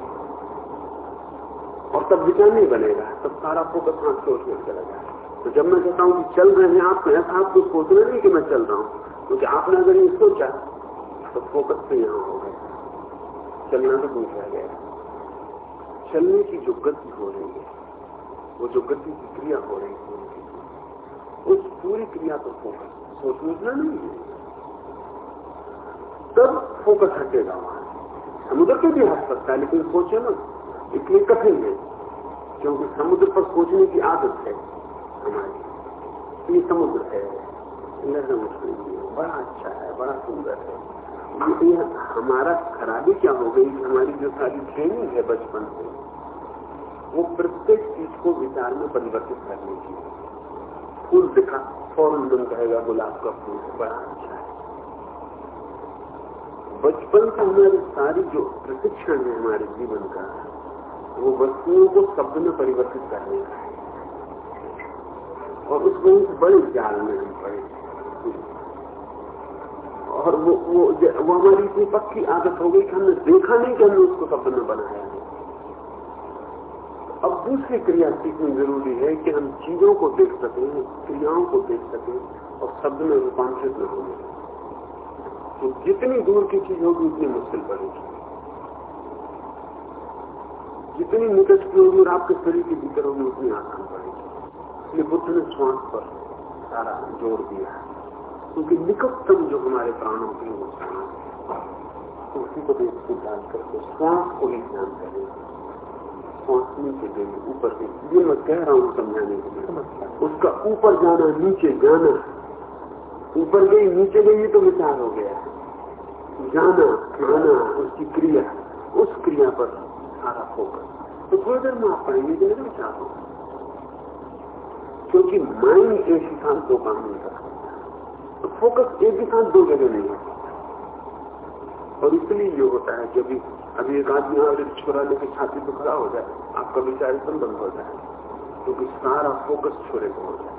तब विचार नहीं बनेगा। तब सारा फोकस हाथ सोच में चला जाए तो जब मैं कहता हूँ कि चल रहे हैं आप तो ऐसा आपको सोचना नहीं कि मैं चल रहा हूँ। क्योंकि तो आपने अगर ये सोचा तो फोकस तो यहाँ हो गया। चलना तो दूसरा गया। चलने की जो गति हो रही है, वो जो गति की क्रिया हो रही है, उस पूरी क्रिया पर फोकस। सोच सोचना नहीं है। तब फोकस हटेगा वहाँ समुद्र पे भी हट सकता है, लेकिन सोचे ना। इसलिए कठिन है। क्योंकि समुद्र पर सोचने की आदत है हमारी। ये समुद्र है। बड़ा अच्छा है, बड़ा सुंदर है। हमारा खराबी क्या हो गई? हमारी जो सारी ट्रेनिंग है बचपन से, वो प्रत्येक चीज़ को विचार में परिवर्तित करने की फूल दिखा, फ़ौरन मन कहेगा गुलाब का फूल। बड़ा अच्छा है। बचपन से हमारी सारी जो प्रशिक्षण है हमारे जीवन का वो वस्तुओं को शब्द में परिवर्तित करने का है। और उस वजह बड़े जाल में हम पड़े। और वो वो वो हमारी इतनी पक्की आदत हो गई कि हमने देखा नहीं कि हमने उसको शब्द में बनाया है। अब दूसरी क्रिया सीखनी ज़रूरी है कि हम चीज़ों को देख सकें, क्रियाओं को देख सकें और शब्द में रूपांतरित न हो। तो जितनी दूर की चीज़ होगी, उतनी मुश्किल पड़ेगी। जितनी निकट की होगी और आपके शरीर के भीतर होगी, उतनी आसान पड़ेगी इसलिए बुद्ध ने श्वास पर सारा ज़ोर दिया। क्योंकि निकटतम जो हमारे प्राणों की वो श्वास तो उसी को देख ध्यान करके श्वास को ही ध्यान करें। पहुँचने के लिए ऊपर गई ये मैं कह रहा हूँ समझाने के लिए। उसका ऊपर जाना, नीचे जाना। ऊपर गई, नीचे गई तो विचार हो गया। जाना आना उसकी क्रिया। उस क्रिया पर सारा फोकस तो थोड़ी देर में आप पढ़ेंगे कि मेरा विचार होगा क्योंकि माइंड एक ही साथ दो काम नहीं कर तो फोकस एक ही साथ दो जगह नहीं होता और इसलिए ये होता है कि अभी अभी एक आदमी और एक छोरा लेके छाती पे खड़ा हो जाए, आपका विचार एकदम बंद हो जाए। क्योंकि तो सारा फोकस छोरे को हो जाए।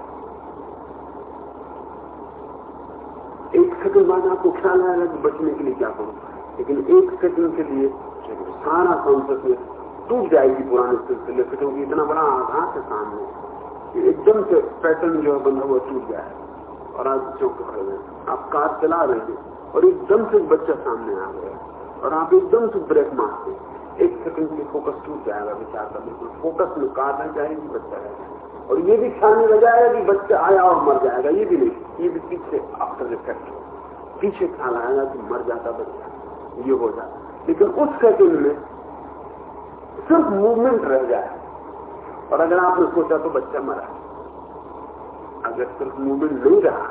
एक सेकंड बाद आपको ख्याल आएगा कि बचने के लिए क्या करूँ? लेकिन एक सेकंड के लिए सारा कॉन्सियसनेस टूट जाएगी पुराने सिलसिले से क्योंकि इतना बड़ा आघात है सामने एकदम से पैटर्न जो है बंधा हुआ टूट जाए और आज चौक खड़े हुए आप कार चला रहे हैं और एकदम से बच्चा सामने आ गया और आप एकदम से ब्रेक मारते एक सेकंड के फोकस टूट जाएगा विचार का बिल्कुल फोकस में कार रह जाएगी बच्चा रह और ये भी ख्याल रह जाएगा कि बच्चा आया और मर जाएगा, ये भी नहीं। ये भी पीछे आफ्टर इफ़ेक्ट पीछे ख्याल आएगा कि मर जाता बच्चा। ये हो जाता लेकिन उस सेकंड में सिर्फ़ मूवमेंट रह जाए। और अगर आपने सोचा तो बच्चा मरा। अगर सिर्फ़ मूवमेंट नहीं रहा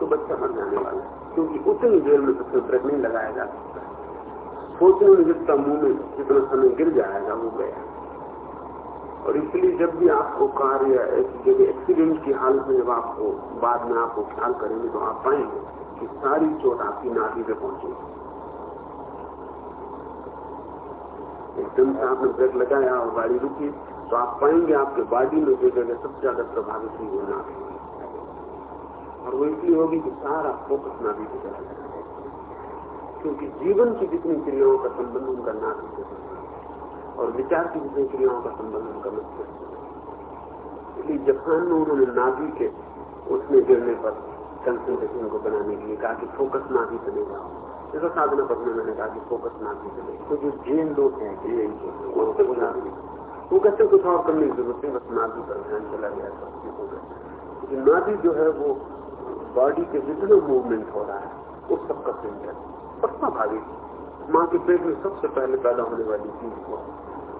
तो बच्चा मर जाने वाला क्योंकि उतनी देर में तो ब्रेक नहीं लगाया जा सकता। सोचने में जितना मूवमेंट जितना समय गिर जाएगा, वो गया। और इसलिए जब भी आपको कार या जब एक्सीडेंट की हालत में जब आपको, बाद में आपको ख्याल करेंगे तो आप पाएँगे कि सारी चोट आपकी नाभि पे पहुँची। एकदम से आपने ब्रेक लगाया और गाड़ी रुकी तो आप पाएँगे आपके बॉडी में जो जगह सबसे ज़्यादा प्रभावित हुई नाभि और वो इसलिए होगी कि सारा फोकस नाभि पे चला जाए। क्योंकि जीवन की जितनी क्रियाओं का संबंध उनका नाक से और विचार की जितनी क्रियाओं का संबंध उनका मस्तिष्क इसलिए जापान में उन्होंने नाभि के उसमें गिरने पर कंसंट्रेशन को बनाने के लिए कहा कि फोकस नाभि पे ले जाओ जैसा साधना में मैंने कहा कि फोकस पे ले तो जो जैन लोग हैं वो नाभि वो कहते कुछ और करने की ज़रूरत नहीं, बस नाभि पर ध्यान चला गया सब गया नाभि जो है, वो बॉडी के जितने मूवमेंट हो रहा है, वो सबका सेंटर और स्वाभाविक माँ के पेट में सबसे पहले पैदा होने वाली चीज़ वो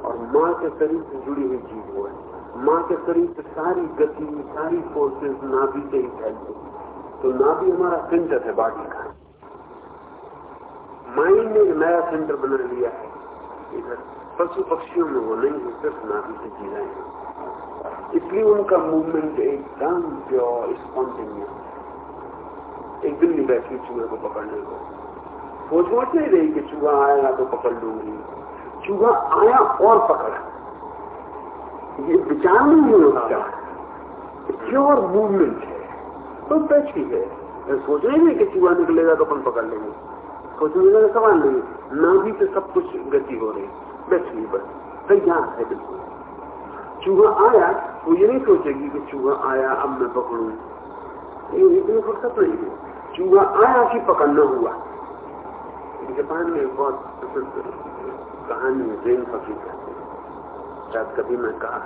और माँ के शरीर से जुड़ी हुई चीज़ वो है। माँ के शरीर से सारी गति, सारी फोर्सेस नाभि से ही फैलती तो नाभि हमारा सेंटर है बॉडी का। माइंड ने नया सेंटर बना लिया है। इधर पशु पक्षियों में वो नहीं है, सिर्फ़ नाभि से जी रहे हैं। इसलिए उनका मूवमेंट एकदम प्योर स्पॉन्टेनियस एक दिन बिल्ली बैठी चूहे को पकड़ने को। सोच सोच नहीं रही कि चूहा आएगा तो पकड़ लूँगी। चूहा आया और पकड़ा। ये विचार नहीं है उसका प्योर मूवमेंट है। तो बैठी है। सोच रही नहीं कि चूहा निकलेगा तो अपन पकड़ लेंगे। सोचने का सवाल नहीं नाभि से सब कुछ गति हो रही बैठी बस तैयार है बिल्कुल। चूहा आया, वो ये नहीं सोचेगी कि चूहा आया, अब मैं पकड़ू। ये इतनी फुर्सत नहीं है। चूहा आया कि पकड़ना हुआ। जापान में बहुत प्रसिद्ध कहानी है जैन फकीर शायद कभी मैं कहा,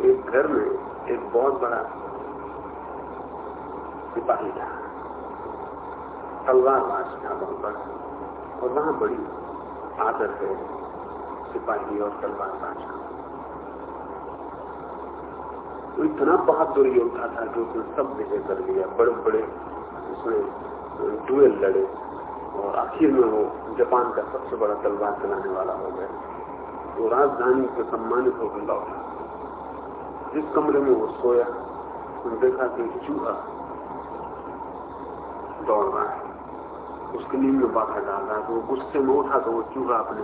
एक घर में एक बहुत बड़ा सिपाही था। तलवार था बहुत बड़ा। और वहाँ बड़ी आदर है सिपाही और तलवार बाज का। वो इतना बहादुर योद्धा था कि उसने सब विजय कर लिया बड़े बड़े उसने डुएल लड़े और आखिर में वो जापान का सबसे बड़ा तलवार चलाने वाला हो गया। तो राजधानी से सम्मानित होकर लौटा। जिस कमरे में वो सोया, उसने देखा कि चूहा दौड़ रहा है। उसकी नींद में बाधा डाल रहा है तो वो गुस्से में उठा तो वो चूहा अपने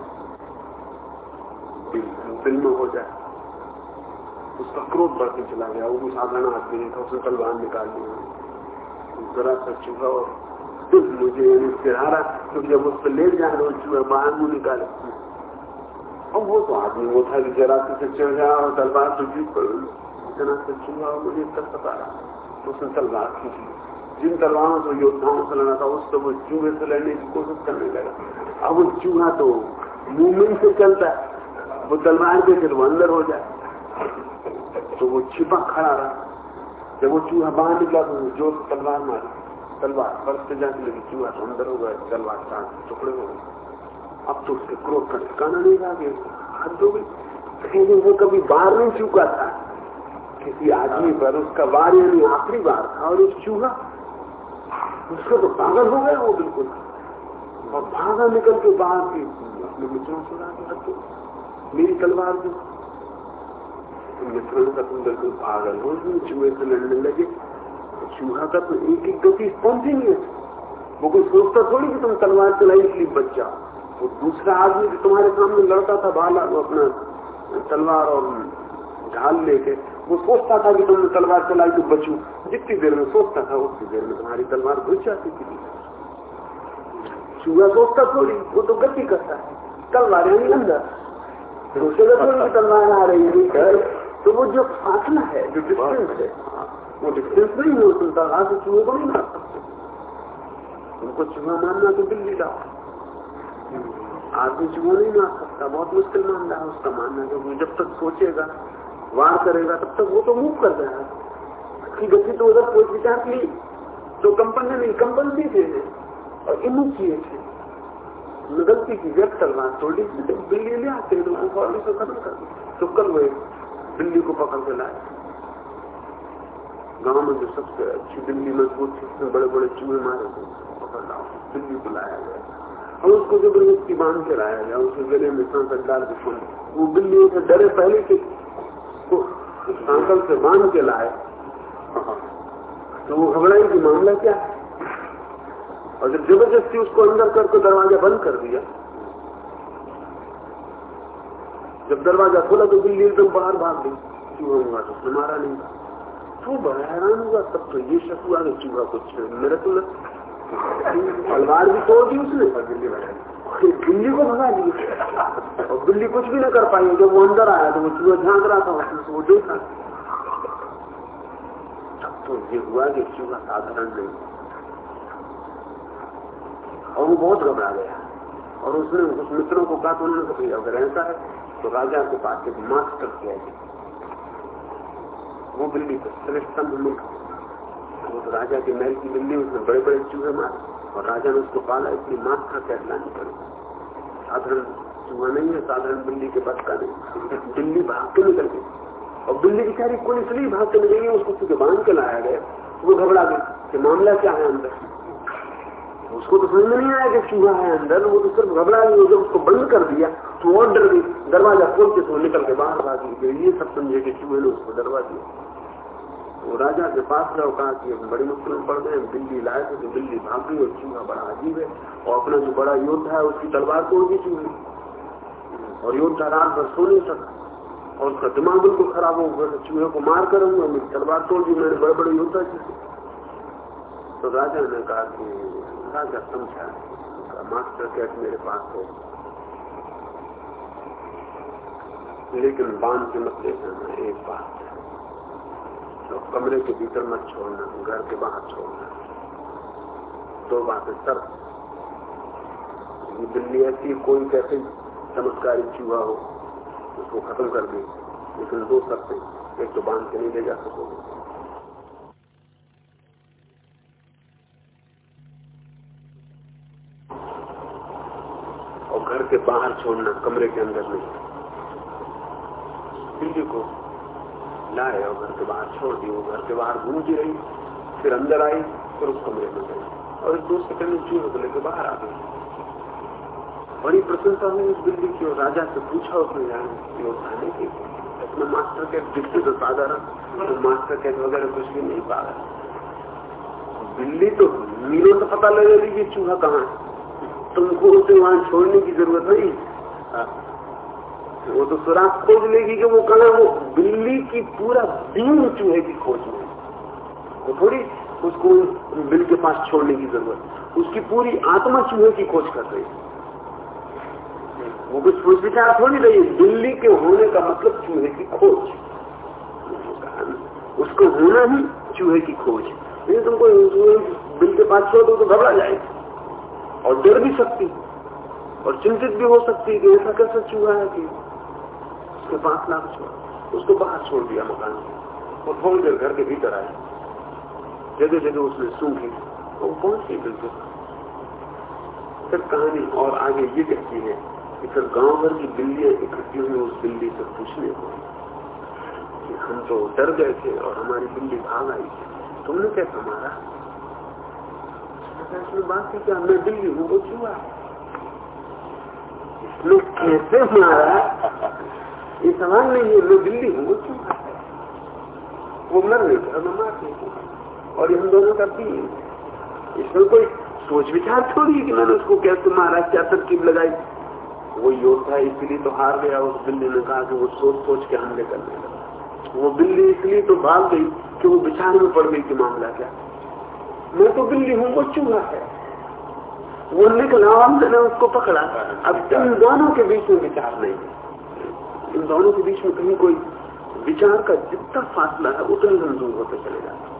दिल में हो जाए। उसका क्रोध बढ़ते चला गया, वो साधारण आदमी नहीं था उसने तलवार निकाल ली। जरा सा चूहा और मुझे रहा तो जब उस पर लेट जाए तो चूहे बाहर मुँह निकाले और वो तो आदमी वो था कि जरा से चढ़ गया और तलवार तो जीत इतना से चूहा मुझे कर पता रहा। तो उसने तलवार खींची जिन तलवारों से योद्धाओं से लड़ा था उससे वो चूहे से लड़ने की कोशिश करने लगा। अब वो चूहा तो मूवमेंट से चलता है। वो तलवार के फिर वो अंदर हो जाए। तो वो छिपा खड़ा रहा। जब वो चूहा बाहर निकला तो जो तलवार मारी। तलवार फर्श से जाने लगी। चूहा तो अंदर हो गए तलवार टुकड़े हो गए। अब तो उसके क्रोध का ठिकाना नहीं रहा कि हद हो गई। वो कभी बार नहीं चूका था। किसी आदमी पर उसका वार यानी आखिरी बार था और एक चूहा उसका तो पागल हो गया वो बिल्कुल और भागा निकल के बाहर की अपने मित्रों से रखे। मेरी तलवार जो मित्रों का तुम बिल्कुल पागल हो चूहे से लड़ने लगे। चूहा का तो एक एक गति पहुँची नहीं है। वो कोई सोचता थोड़ी कि तुम तलवार चलाई, इसलिए बच जाओ। वो दूसरा आदमी तुम्हारे सामने लड़ता था, भाला, वो अपना तलवार और ढाल लेके वो सोचता था कि तुमने तलवार चलाई तो बचू। जितनी देर में सोचता था, उतनी देर में तुम्हारी तलवार घुस जाती थी। चूहा सोचता थोड़ी, वो तो गति करता है। तलवार यानी अंदर। दूसरे थोड़ी तलवार आ रही है। तो वो जो फासला है, जो डिस्टेंस है, वो डिस्टेंस नहीं हो तुम तलवार से चूहे को नहीं मार सकते। उनको चूहा मारना तो बिल्ली का आदमी चूहा नहीं मार सकता, बहुत मुश्किल मान रहा है उसका मानना क्योंकि जब तक सोचेगा वार करेगा, तब तक वो तो मूव कर जाएगा उसकी गति तो उधर कोई विचार की तो कंपन ने नहीं, कंपन भी थे और इनिशिएट है। गलती की, व्यक्त तलवार थोड़ी बिल्ली ले आते हैं फ़ौरन से खत्म कर तो कल वो बिल्ली को पकड़ के लाए। गाँव में जो सबसे अच्छी बिल्ली मज़बूत थी उसमें बड़े बड़े चूहे मारे थे। पकड़ लाओ, बिल्ली को लाया गया। और उसको ज़बरदस्ती बाँध के लाया गया। उसके गले में सांसद डाल के वो बिल्ली से डरे पहले से सांकल से बाँध के लाए। तो वो घबराई कि मामला क्या है? और जब ज़बरदस्ती उसको अंदर करके दरवाज़ा बंद कर दिया, जब दरवाज़ा खोला तो बिल्ली एकदम बाहर भाग गई। चूहा हुआ तो उसने मारा नहीं। तो बड़ा हैरान हुआ, तब तो ये शक हुआ कि चूहा कुछ मेरे तो तलवार भी तोड़ दी उसने। बिल्ली को भगा दिया और बिल्ली कुछ भी न कर पाई, जब वो अंदर आया तो वो चूहा झाँक रहा था, उसने वो देखा। तब तो ये हुआ कि चूहा साधारण नहीं। और वो बहुत घबरा गया। और उसने उस मित्रों को कहा तो उन्होंने कहा अगर ऐसा है तो राजा के पास एक मास्टर किया वो बिल्ली को श्रेष्ठ मुल्क वो तो राजा के महल की बिल्ली, उसने बड़े बड़े चूहे मारे। और राजा ने उसको पाला, इसलिए मास्टर कहलानी पड़ी साधारण चूहा नहीं है, साधारण बिल्ली के बस का नहीं। बिल्ली भाग के निकल गई और बिल्ली बेचारी कोई इसलिए भाग के निकल गई उसको चूँकि बाँध के लाया गया, वो घबरा गई कि मामला क्या है अंदर? उसको तो समझ में नहीं आया कि चूहा है अंदर, वो तो सिर्फ़ घबरा गई जब उसको बंद कर दिया तो और डर गई। दरवाज़ा खोल के तो निकल के बाहर भागी। गई ये सब समझे कि चूहे ने उसको डरवा दिया। वो राजा के पास गया कहा कि हम बड़ी मुश्किल में पड़ गए बिल्ली लाए थे तो बिल्ली भाग गई और चूहा बड़ा अजीब है। और अपना जो बड़ा योद्धा है, उसकी तलवार तोड़ दी चूहे और योद्धा रात भर सो नहीं सका। और उसका दिमाग बिल्कुल खराब हो गया चूहे को मार कर मेरी तलवार तोड़ दी मेरे बड़े बड़े योद्धा जी तो राजा ने कहा कि, राजा समझा मास्टर कैट मेरे पास है। लेकिन बाँध के मत देखना एक बात तो कमरे के भीतर मत छोड़ना, घर के बाहर छोड़ना। दो बातें सर। ये बिल्ली ऐसी कोई कैसे चमत्कारी चूहा हो, उसको खत्म कर दी, लेकिन दो शर्तें, एक तो बाँध के नहीं ले जा सकोगे। और घर के बाहर छोड़ना, कमरे के अंदर नहीं। बिल्ली को लाए और घर के बाहर छोड़ दी वो घर के बाहर घूमती रही, फिर अंदर आई, फिर उस कमरे में गई और एक दो सेकंड चूहे को लेकर बाहर आ गई। बड़ी प्रशंसा हुई उस बिल्ली की, और राजा से पूछा उसने जाने उठाने की अपने मास्टर के दिखते तो साधारण तो मास्टर के वगैरह कुछ भी नहीं पा रहा बिल्ली तो मीलों से पता लगे कि चूहा कहाँ है। तुमको उसे वहाँ छोड़ने की ज़रूरत नहीं वो तो सुराग खोज लेगी कि वो कला वो बिल्ली की पूरा दिन चूहे की खोज में। वो थोड़ी उसको बिल के पास छोड़ने की ज़रूरत उसकी पूरी आत्मा चूहे की खोज कर रही वो कुछ सोच विचार थोड़ी रही बिल्ली के होने का मतलब चूहे की खोज। उसको होना ही चूहे की खोज। नहीं तुमको बिल के पास छोड़ दो तो घबरा जाएगी और डर भी सकती और चिंतित भी हो सकती है कि ऐसा कैसा चूहा है कि उसके पाँच लाख छोड़। उसको बाहर छोड़ दिया मकान और थोड़ी देर घर के भीतर आए जगह जगह उसने सूंघी। वो पहुँच गई बिल्कुल। फिर कहानी और आगे ये कहती है कि फिर गाँव भर की बिल्लियाँ इकट्ठी हुई उस बिल्ली से पूछने को। कि हम तो डर गए थे और हमारी बिल्ली भाग आई थी। तुमने कैसा मारा? बात थी क्या? मैं बिल्ली हूँ, वो चूहा इसमें कैसे मारा? ये सवाल नहीं है मैं बिल्ली हूँ है वो मर गई और मैं मार और हम दोनों का भी इसमें कोई सोच विचार थोड़ी कि मैंने उसको कैसे मारा क्या तरकीब लगाई? वो योद्धा इसलिए तो हार गया। उस बिल्ली ने कहा कि वो सोच सोच के हमले करने लगा। वो बिल्ली इसलिए तो भाग गई कि वो विचार में पड़ गई कि मामला क्या? मैं तो बिल्ली हूँ, वो चूहा है। वो निकला और मैंने उसको पकड़ा। अब इन दोनों के बीच में विचार नहीं इन दोनों के बीच में कहीं कोई विचार का जितना फासला है, उतने दूर होते चले जाते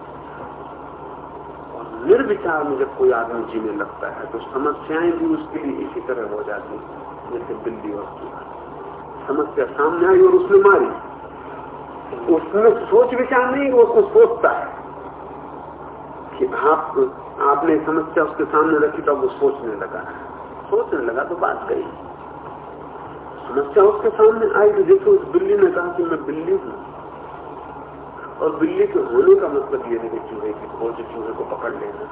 और निर्विचार में जब कोई आदमी जीने लगता है तो समस्याएँ भी उसके लिए इसी तरह हो जाती जैसे बिल्ली और समस्या सामने आई और उसने मारी। उसमें सोच विचार नहीं, वो उसको सोचता है कि आप, आपने समस्या उसके सामने रखी तो वो सोचने लगा सोचने लगा तो बात गई। समस्या उसके सामने आई तो देखो उस बिल्ली ने कहा कि मैं बिल्ली हूँ। और बिल्ली के होने का मतलब यह है कि चूहे की खोज चूहे को पकड़ लेना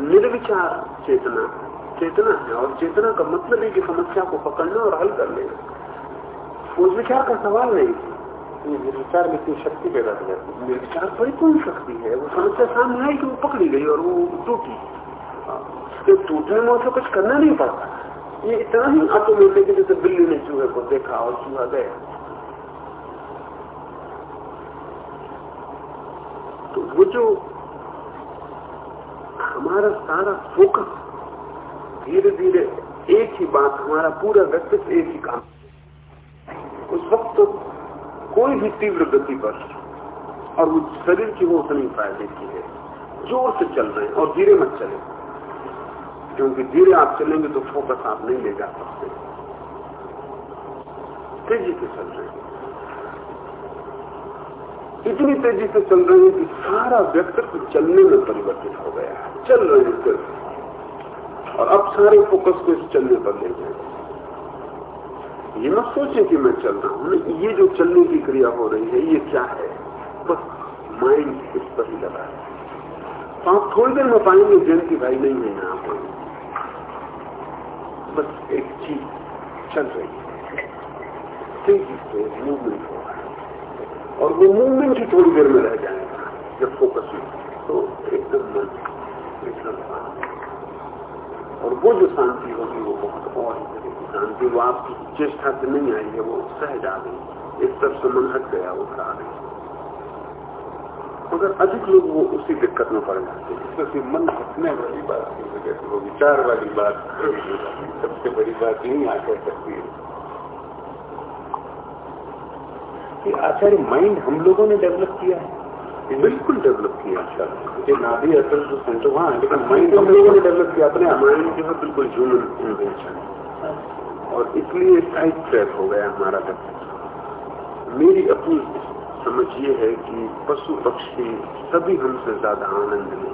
निर्विचार चेतना। चेतना है और चेतना का मतलब है कि समस्या को पकड़ना और हल कर लेना। उस विचार का सवाल नहीं। निर्विचार में इतनी शक्ति पैदा हो जाती है। निर्विचार कौन शक्ति है? वो समस्या सामने आई कि वो पकड़ी गई और वो टूटी। टूटने में उसे कुछ करना नहीं पड़ता। ये इतना ही ऑटोमेटिक जैसे बिल्ली ने चूहे को देखा और चूहा गया। तो वो जो हमारा सारा फोकस धीरे धीरे एक ही बात, हमारा पूरा व्यक्तित्व एक ही काम। उस वक्त तो कोई भी तीव्र गति पर और वो शरीर की वो उतनी फ़ायदे की है ज़ोर से चल रहे हैं और धीरे मत चले। क्योंकि धीरे आप चलेंगे तो फोकस आप नहीं ले जा सकते तेज़ी से चल रहे हैं। इतनी तेज़ी से चल रहे हैं कि सारा व्यक्तित्व चलने में परिवर्तित हो गया है। चल रहे हैं सिर्फ़ और अब सारे फोकस को इस चलने पर ले जाए। ये मत सोचे कि मैं चल रहा हूँ। ये जो चलने की क्रिया हो रही है, ये क्या है? बस माइंड इस पर ही लगा है। तो आप थोड़ी देर में पाएँगे जयंती भाई, नहीं है यहाँ पर बस एक चीज़ चल रही है। तेज़ी से मूवमेंट हो रहा है। और वो मूवमेंट ही थोड़ी देर में रह जाएगा, जब फोकस में तो एकदम मन, एकदम और वो जो शांति होगी, वो बहुत और शांति वो आपकी चेष्टा से नहीं आई है, वो सहज आ गई। एक तरफ़ से मन हट गया, वो आ गई मगर अधिक लोग वो उसी दिक्कत में पड़ जाते हैं। क्योंकि मन हटने वाली बात वो विचार वाली बात सबसे बड़ी बात यही आ कह सकती है। कि आचार्य माइंड हम लोगों ने डेवलप किया है। बिल्कुल डेवलप किया ये नाभि असल तो सेंटर वहाँ है लेकिन माइंड हम लोगों ने डेवलप किया अपने माइंड जो है बिल्कुल ह्यूमन इन्वेंशन और इसलिए टाइट ट्रैक हो गया हमारा मेरी अपनी समझ ये है कि पशु पक्षी सभी हमसे ज़्यादा आनंद में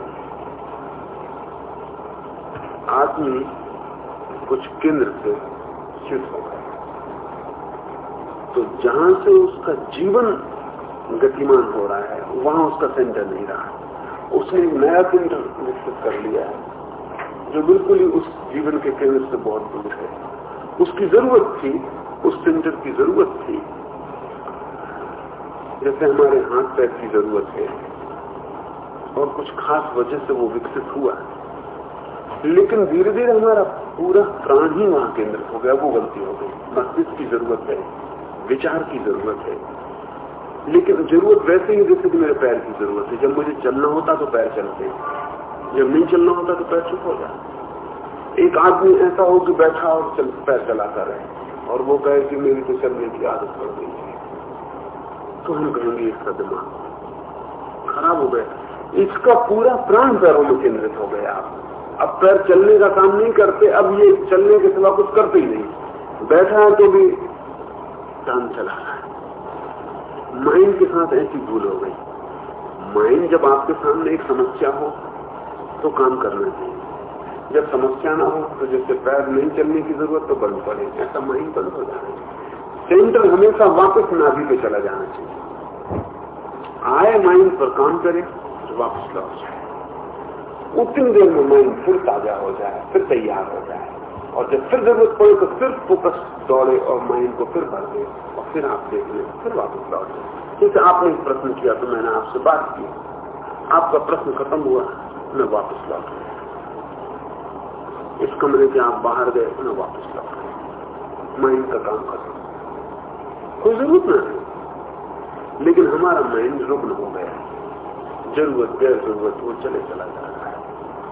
आदमी कुछ केंद्र से च्युत हो। तो जहाँ से उसका जीवन गतिमान हो रहा है, वहाँ उसका सेंटर नहीं रहा। उसने एक नया केंद्र विकसित कर लिया है, जो बिल्कुल ही उस जीवन के केंद्र से बहुत दूर है। उसकी ज़रूरत थी, उस सेंटर की ज़रूरत थी जैसे हमारे हाथ पैर की ज़रूरत है। और कुछ खास वजह से वो विकसित हुआ। लेकिन धीरे धीरे हमारा पूरा प्राण ही वहाँ केंद्रित हो गया वो गलती हो गई। मस्तिष्क की ज़रूरत है विचार की ज़रूरत है। लेकिन ज़रूरत वैसे ही जैसे कि मेरे पैर की ज़रूरत है। जब मुझे चलना होता तो पैर चलते। जब नहीं चलना होता तो पैर चुप हो जाए एक आदमी ऐसा हो कि बैठा और चल, पैर चलाता रहे। और वो कहे कि मेरी तो चलने की आदत पड़ गई। तो हम कहेंगे इसका दिमाग। खराब हो गया। इसका पूरा प्राण पैरों में केंद्रित हो गया। अब पैर चलने का काम नहीं करते, अब ये चलने के सिवा कुछ करते ही नहीं। बैठा है तो भी काम चला रहा है। माइंड के साथ ऐसी भूल हो गई। माइंड जब आपके सामने एक समस्या हो तो काम करना चाहिए। जब समस्या ना हो तो जैसे पैर नहीं चलने की ज़रूरत तो बंद पड़े। ऐसा माइंड बंद हो चाहिए सेंटर हमेशा वापस नाभि पे चला जाना चाहिए। आए माइंड पर काम करे तो वापस लौट जाए। उतनी देर में माइंड फिर ताज़ा हो जाए, फिर तैयार हो जाए। और जब फिर ज़रूरत पड़े तो फिर फोकस दौड़े और माइंड को फिर भर दे और फिर आप देख लें, फिर वापस लौट जाए। जैसे आपने एक प्रश्न किया तो मैंने आपसे बात की। आपका प्रश्न खत्म हुआ, मैं वापस लौट गया। इस कमरे के आप बाहर गए, मैं वापस लौट गए माइंड का काम खत्म। कोई ज़रूरत ना लेकिन हमारा माइंड रुग्ण हो गया। ज़रूरत गैर ज़रूरत वो चले चला जा रहा है।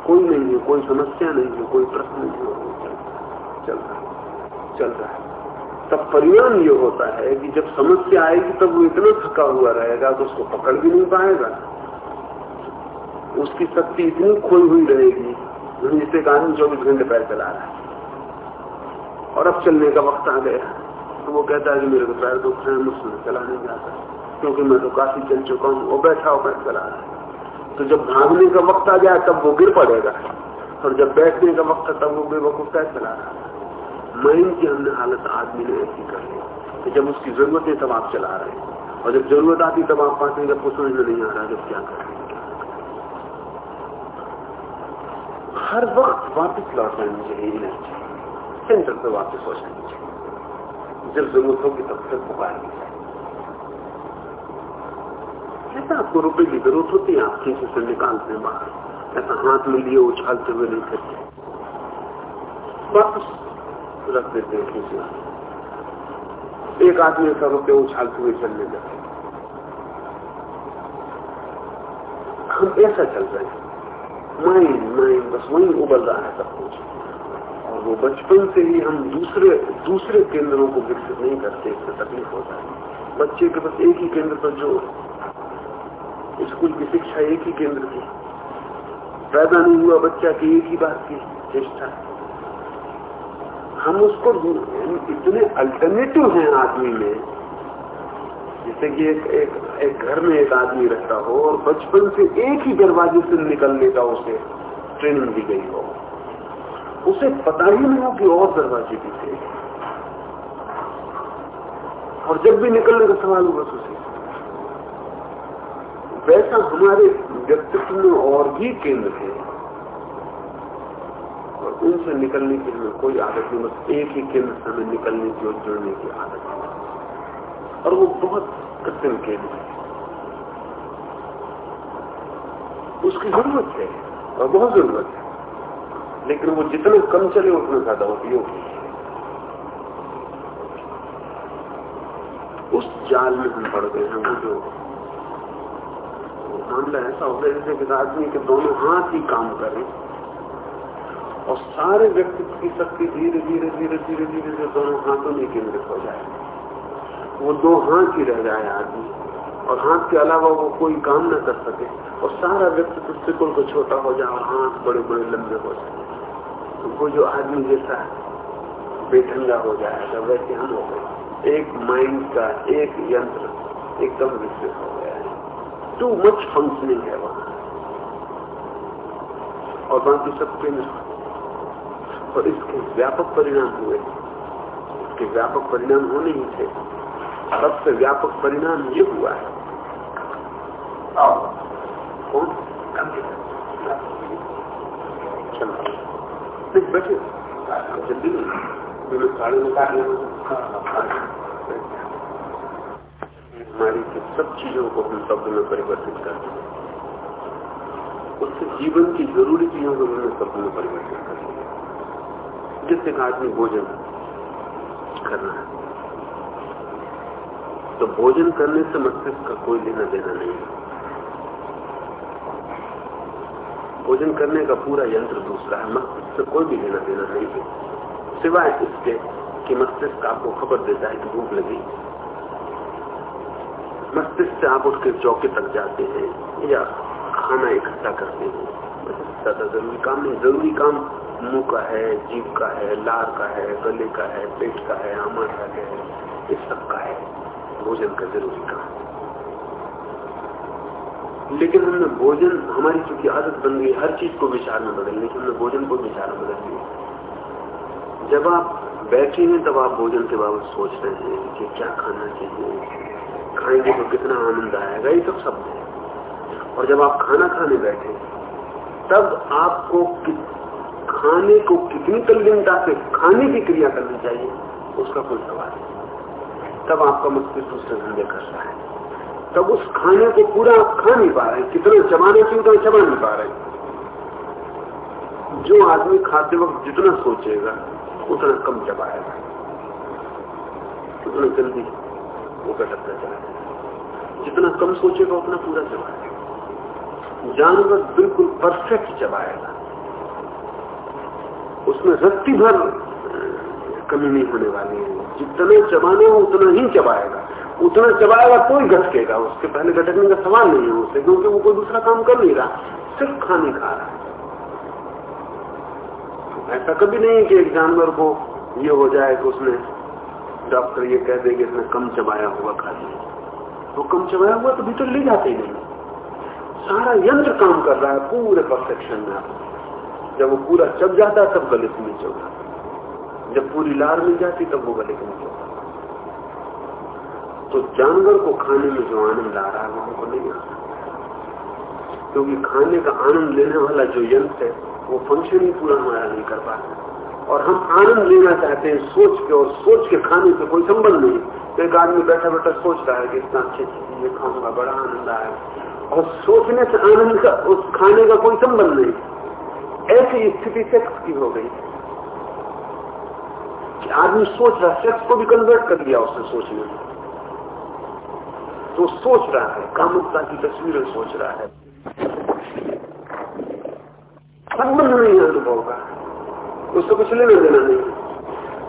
कोई नहीं है, कोई समस्या नहीं है, कोई प्रश्न नहीं है चल रहा है, चल रहा है तब परिणाम ये होता है कि जब समस्या आएगी, तब वो इतना थका हुआ रहेगा तो उसको पकड़ भी नहीं पाएगा। उसकी शक्ति इतनी खोई हुई रहेगी, जिससे आदमी चौबीस घंटे पैर चला रहा है। और अब चलने का वक्त आ गया। तो वो कहता है कि मेरे को पैर दुख रहे मुझसे चला नहीं जाता। क्योंकि मैं तो काफ़ी चल चुका हूँ, वो बैठा हो पैर चला रहा है। तो जब भागने का वक्त आ जाए, तब वो गिर पड़ेगा। और जब बैठने का वक्त तब वो बेवकूफ़ पैर चला रहा है। माइंड की हमने हालत आदमी ने ऐसी कर ली कि जब उसकी ज़रूरत है, तब आप चला रहे हैं। और जब ज़रूरत आती तब आप पाते जब कुछ समझ में नहीं आ रहा, जब क्या करें। हर वक्त वापस लौट चाहिए। सेंटर पे वापस हो जानी चाहिए। जब ज़रूरत होगी तब फिर पुकारनी चाहिए ऐसा आपको रुपए की ज़रूरत होती है, आप किसी से निकालते बाहर। ऐसा हाथ में लिए उछालते हुए नहीं करते। वापस रख देते हैं किसी एक आदमी ऐसा रुपये उछालते हुए चलने लगे। हम ऐसा चल रहे हैं। माइंड माइंड बस वही उबल रहा है सब कुछ। वो बचपन से ही हम दूसरे दूसरे केंद्रों को विकसित नहीं करते, इससे तकलीफ़ होता है। बच्चे के बस एक ही केंद्र पर जो स्कूल की शिक्षा एक ही केंद्र की पैदा नहीं हुआ बच्चा की एक ही बात की, चेष्टा। हम उसको इतने अल्टरनेटिव हैं आदमी में, जैसे कि एक एक एक घर में एक आदमी रहता हो और बचपन से एक ही दरवाजे से निकलने का उसे ट्रेनिंग दी गई हो। उसे पता ही नहीं हो कि और दरवाजे भी थे और जब भी निकलने का सवाल होगा उसे वैसा हमारे व्यक्तित्व में और भी केंद्र है और उनसे निकलने की हमें कोई आदत नहीं, बस एक ही केंद्र से हमें निकलने की और जुड़ने की आदत है। और वो बहुत कृत्रिम केंद्र है। उसकी ज़रूरत है, और बहुत ज़रूरत है। लेकिन वो जितने कम चले, उतना ज़्यादा उपयोग उस जाल में हम पड़ गए हैं, वो जो मामला ऐसा हो गया जैसे आदमी के दोनों हाथ ही काम करें। और सारे व्यक्तित्व की शक्ति धीरे धीरे धीरे धीरे धीरे धीरे दोनों हाथों में केंद्रित हो जाए। वो दो हाथ ही रह जाए आदमी। और हाथ के अलावा वो कोई काम न कर सके। और सारा व्यक्तित्व त्रिकुल को छोटा हो जाए और हाथ बड़े बड़े लंबे हो जाए। तो वो जो आदमी जैसा बेठंगा हो जाएगा वैसे हम हो गए। एक माइंड का एक यंत्र एकदम विकसित हो गया है। टू मच फंक्शनिंग है वहाँ। और बाकी सब केंद्र और इसके व्यापक परिणाम हुए। इसके व्यापक परिणाम होने ही थे। सबसे व्यापक परिणाम ये हुआ है। कौन चलो बैठे। जल्दी नहीं साड़ी निकालने हमारी सब चीज़ों को हम शब्द में परिवर्तित करते हैं उससे जीवन की ज़रूरी चीज़ों को हमने शब्द में परिवर्तित कर दिया। जिससे आदमी भोजन करना है तो भोजन करने से मस्तिष्क का कोई लेना देना नहीं है। भोजन करने का पूरा यंत्र दूसरा है, मस्तिष्क से कोई भी लेना देना नहीं है। सिवाय इसके कि मस्तिष्क आपको खबर देता है कि भूख लगी। मस्तिष्क से आप उठ के चौके तक जाते हैं या खाना इकट्ठा करते हैं। ज़्यादा ज़रूरी काम नहीं। ज़रूरी काम मुँह का है जीव का है, लार का है, गले का है, पेट का है आमा का है, इस सब का है। भोजन का ज़रूरी काम। लेकिन हमने भोजन, हमारी चूँकि आदत बन गई, हर चीज़ को विचार में बदलने की हमने भोजन को विचार में बदल दिया। जब आप बैठे हैं, तब आप भोजन के बाबत सोच रहे हैं कि क्या खाना चाहिए, खाएँगे तो कितना आनंद आएगा, ये सब शब्द है। और जब आप खाना खाने बैठे तब आपको खाने को कितनी तल्लीनता से खाने की क्रिया करनी चाहिए, उसका कोई सवाल नहीं। तब आपका मस्तिष्क उससे धंधे कर रहा है। तब उस खाने को पूरा खा नहीं पा रहे, कितना चबाने चाहिए उतना चबा नहीं पा रहे। जो आदमी खाते वक्त जितना सोचेगा, उतना कम चबाएगा उतना जल्दी वो भटकता चला जितना कम सोचेगा, उतना पूरा चबाएगा जानवर बिल्कुल परफेक्ट चबाएगा उसमें रत्ती भर कमी नहीं होने वाली है। जितना चबाना हो, उतना ही चबाएगा उतना चबाएगा तो ही घटकेगा। उसके पहले घटकने का सवाल नहीं है उससे क्योंकि वो कोई दूसरा काम कर नहीं रहा। सिर्फ़ खाने खा रहा है। ऐसा कभी नहीं कि एक जानवर को ये हो जाए कि उसने डॉक्टर ये कह दे कि इसने कम चबाया हुआ खा लिया। वो कम चबाया हुआ तो भीतर ले जाते ही नहीं। सारा यंत्र काम कर रहा है, पूरे परफेक्शन में। जब वो पूरा चब जाता है, तब गले से नीचे जब पूरी लार मिल जाती तब वो गले नीचे तो जानवर को खाने में जो आनंद आ रहा है वो हमको नहीं आता। क्योंकि खाने का आनंद लेने वाला जो यंत्र है, वो फ़ंक्शन ही पूरा हमारा नहीं कर पाता और हम आनंद लेना चाहते हैं सोच के, और सोच के खाने से कोई संबंध नहीं। तो एक आदमी बैठा बैठा सोच रहा है कि इतना अच्छी चीज़ें खाऊँगा, बड़ा आनंद आएगा और सोचने से आनंद का, उस खाने का कोई संबंध नहीं। ऐसी स्थिति सेक्स की हो गई। आदमी सोच रहा सेक्स को भी कन्वर्ट कर दिया उसने सोचने में। तो सोच रहा है, कामुकता की तस्वीरें सोच रहा है। संबंध नहीं है, अनुभव का। उसको कुछ लेना देना नहीं।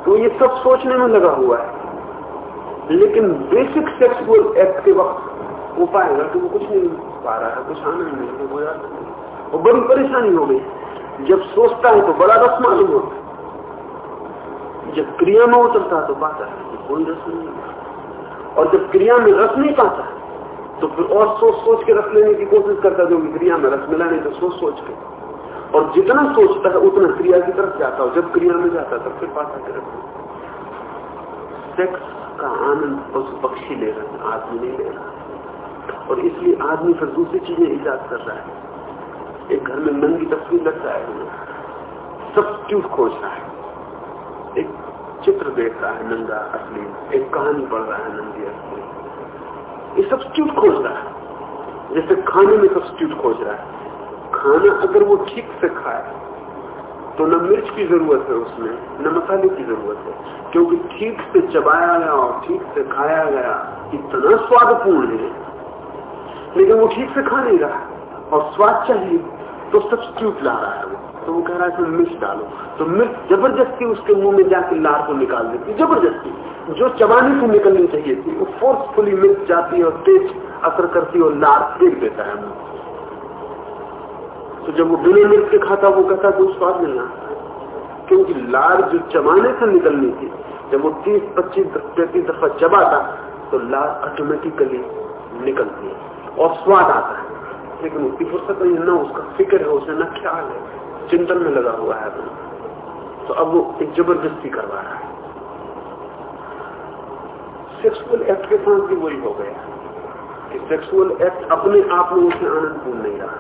तो ये सब सोचने में लगा हुआ है। लेकिन बेसिक सेक्सुअल एक्ट के वक्त वो पाएगा कि वो कुछ नहीं पा रहा है, कुछ आनंद नहीं वो याद नहीं। वो बड़ी परेशानी हो गई। जब सोचता है तो बड़ा रस मालूम होता है। जब क्रिया में उतरता है तो पाता है, कोई रस नहीं। और जब क्रिया में रस नहीं पाता तो फिर और सोच सोच के रस लेने की कोशिश करता है जो क्रिया में रस मिला नहीं तो सोच सोच के। और जितना सोचता है, उतना क्रिया की तरफ़ जाता है। जब क्रिया में जाता तब फिर पाता है रस। सेक्स का आनंद पशु पक्षी ले रहे हैं, आदमी नहीं ले रहा और इसलिए आदमी फिर दूसरी चीज़ें ईजाद कर रहा है। एक घर में नंगी तस्वीर लगता है। सब सब्सिट्यूट खोज रहा है। एक चित्र देख रहा है नंगा असली। एक कहानी पढ़ रहा है नंगी असली। ये सब्सिट्यूट खोज रहा है। जैसे खाने में सब्सिट्यूट खोज रहा है। खाना अगर वो ठीक से खाए तो न मिर्च की ज़रूरत है उसमें, न मसाले की ज़रूरत है। क्योंकि ठीक से चबाया गया और ठीक से खाया गया इतना स्वादपूर्ण है। लेकिन वो ठीक से खा नहीं रहा। और स्वाद चाहिए तो सब्सिट्यूट ला रहा है वो। तो वो कह रहा है मिर्च डालो। तो मिर्च ज़बरदस्ती उसके मुँह में जाके लार को निकाल देती ज़बरदस्ती। जो चबाने से निकलनी चाहिए थी, वो फोर्सफुली मिर्च जाती है और तेज असर करती है और लार फेंक देता है तो जब वो बिना मिर्च के खाता, वो कहता कोई स्वाद आता क्योंकि लार जो चबाने से निकलनी थी, जब वो तीस, पच्चीस पैंतीस दफ़ा चबाता तो लार ऑटोमेटिकली निकलती है और स्वाद आता है। लेकिन उसकी फुर्सत नहीं न उसका फ़िक्र है उसे न ख्याल है। चिंतन में लगा हुआ है तो अब वो एक ज़बरदस्ती करवा रहा है। सेक्सुअल एक्ट के साथ भी वही हो गया। कि सेक्सुअल एक्ट अपने आप में उसे आनंद पूर्ण नहीं रहा।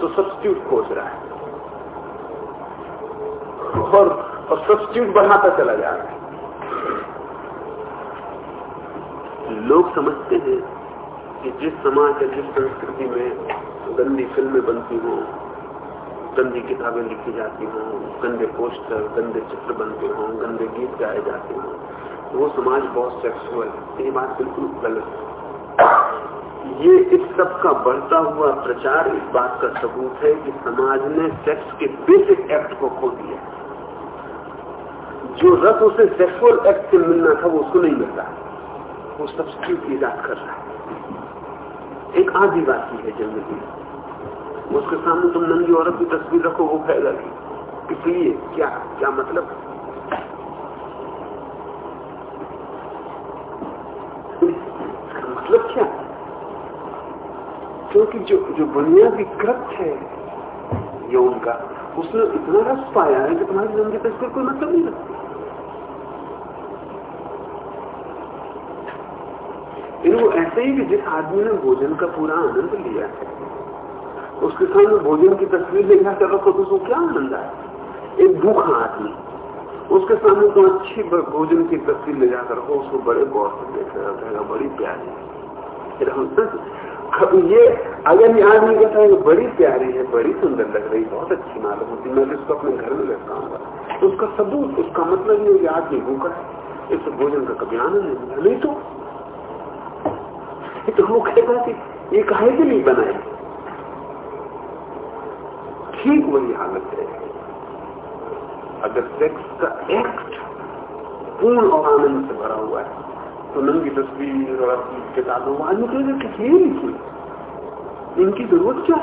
तो सब्सिट्यूट खोज रहा है। और और सब्सिट्यूट बढ़ाता चला जा रहा है। लोग समझते हैं कि जिस समाज या जिस संस्कृति में गंदी फ़िल्में बनती हों गंदी किताबें लिखी जाती हों, गंदे पोस्टर, गंदे चित्र बनते हों, गंदे गीत गाए जाते हों तो वो समाज बहुत सेक्सुअल ये बात बिल्कुल गलत है। ये इस सब का बढ़ता हुआ प्रचार इस बात का सबूत है कि समाज ने सेक्स के बेसिक एक्ट को खो दिया। जो रस उसे सेक्सुअल एक्ट से मिलना था, वो उसको नहीं मिल रहा वो सब्सिट्यूट ईजाद कर रहा है। एक आदिवासी है ज़िंदगी उसके सामने तुम नंगी औरत की तस्वीर रखो, वो कहेगा इसलिए क्या क्या मतलब? मतलब क्या? क्योंकि जो जो बुनियादी कृत है, ये उनका, उसने इतना रस पाया है कि तुम्हारी नंगी तस्वीर कोई मतलब नहीं रखती। ऐसे ही कि जिस आदमी ने भोजन का पूरा आनंद लिया है उसके सामने भोजन की तस्वीर देखा कर रखो तो उसको क्या आनंद आया एक भूखा आदमी उसके सामने तो अच्छी भोजन की तस्वीर ले जाकर हो उसको बड़े गौर से देख रहा बड़ी प्यारी ये अगर ये आदमी कहता है बड़ी प्यारी है, बड़ी सुंदर लग रही बहुत अच्छी मालूम होती मैं इसको अपने घर में लेता हूँ तो उसका सबूत, उसका मतलब ये आदमी भूखा है इस भोजन का कभी आनंद नहीं मिला। नहीं तो तो वो कहता ये कहे के लिए बनाए ठीक वही हालत है। अगर सेक्स का एक्ट पूर्ण और आनंद से भरा हुआ है तो नंगी तस्वीर और अपनी किताबों आदमी कहेगा कि ये नहीं इनकी ज़रूरत क्या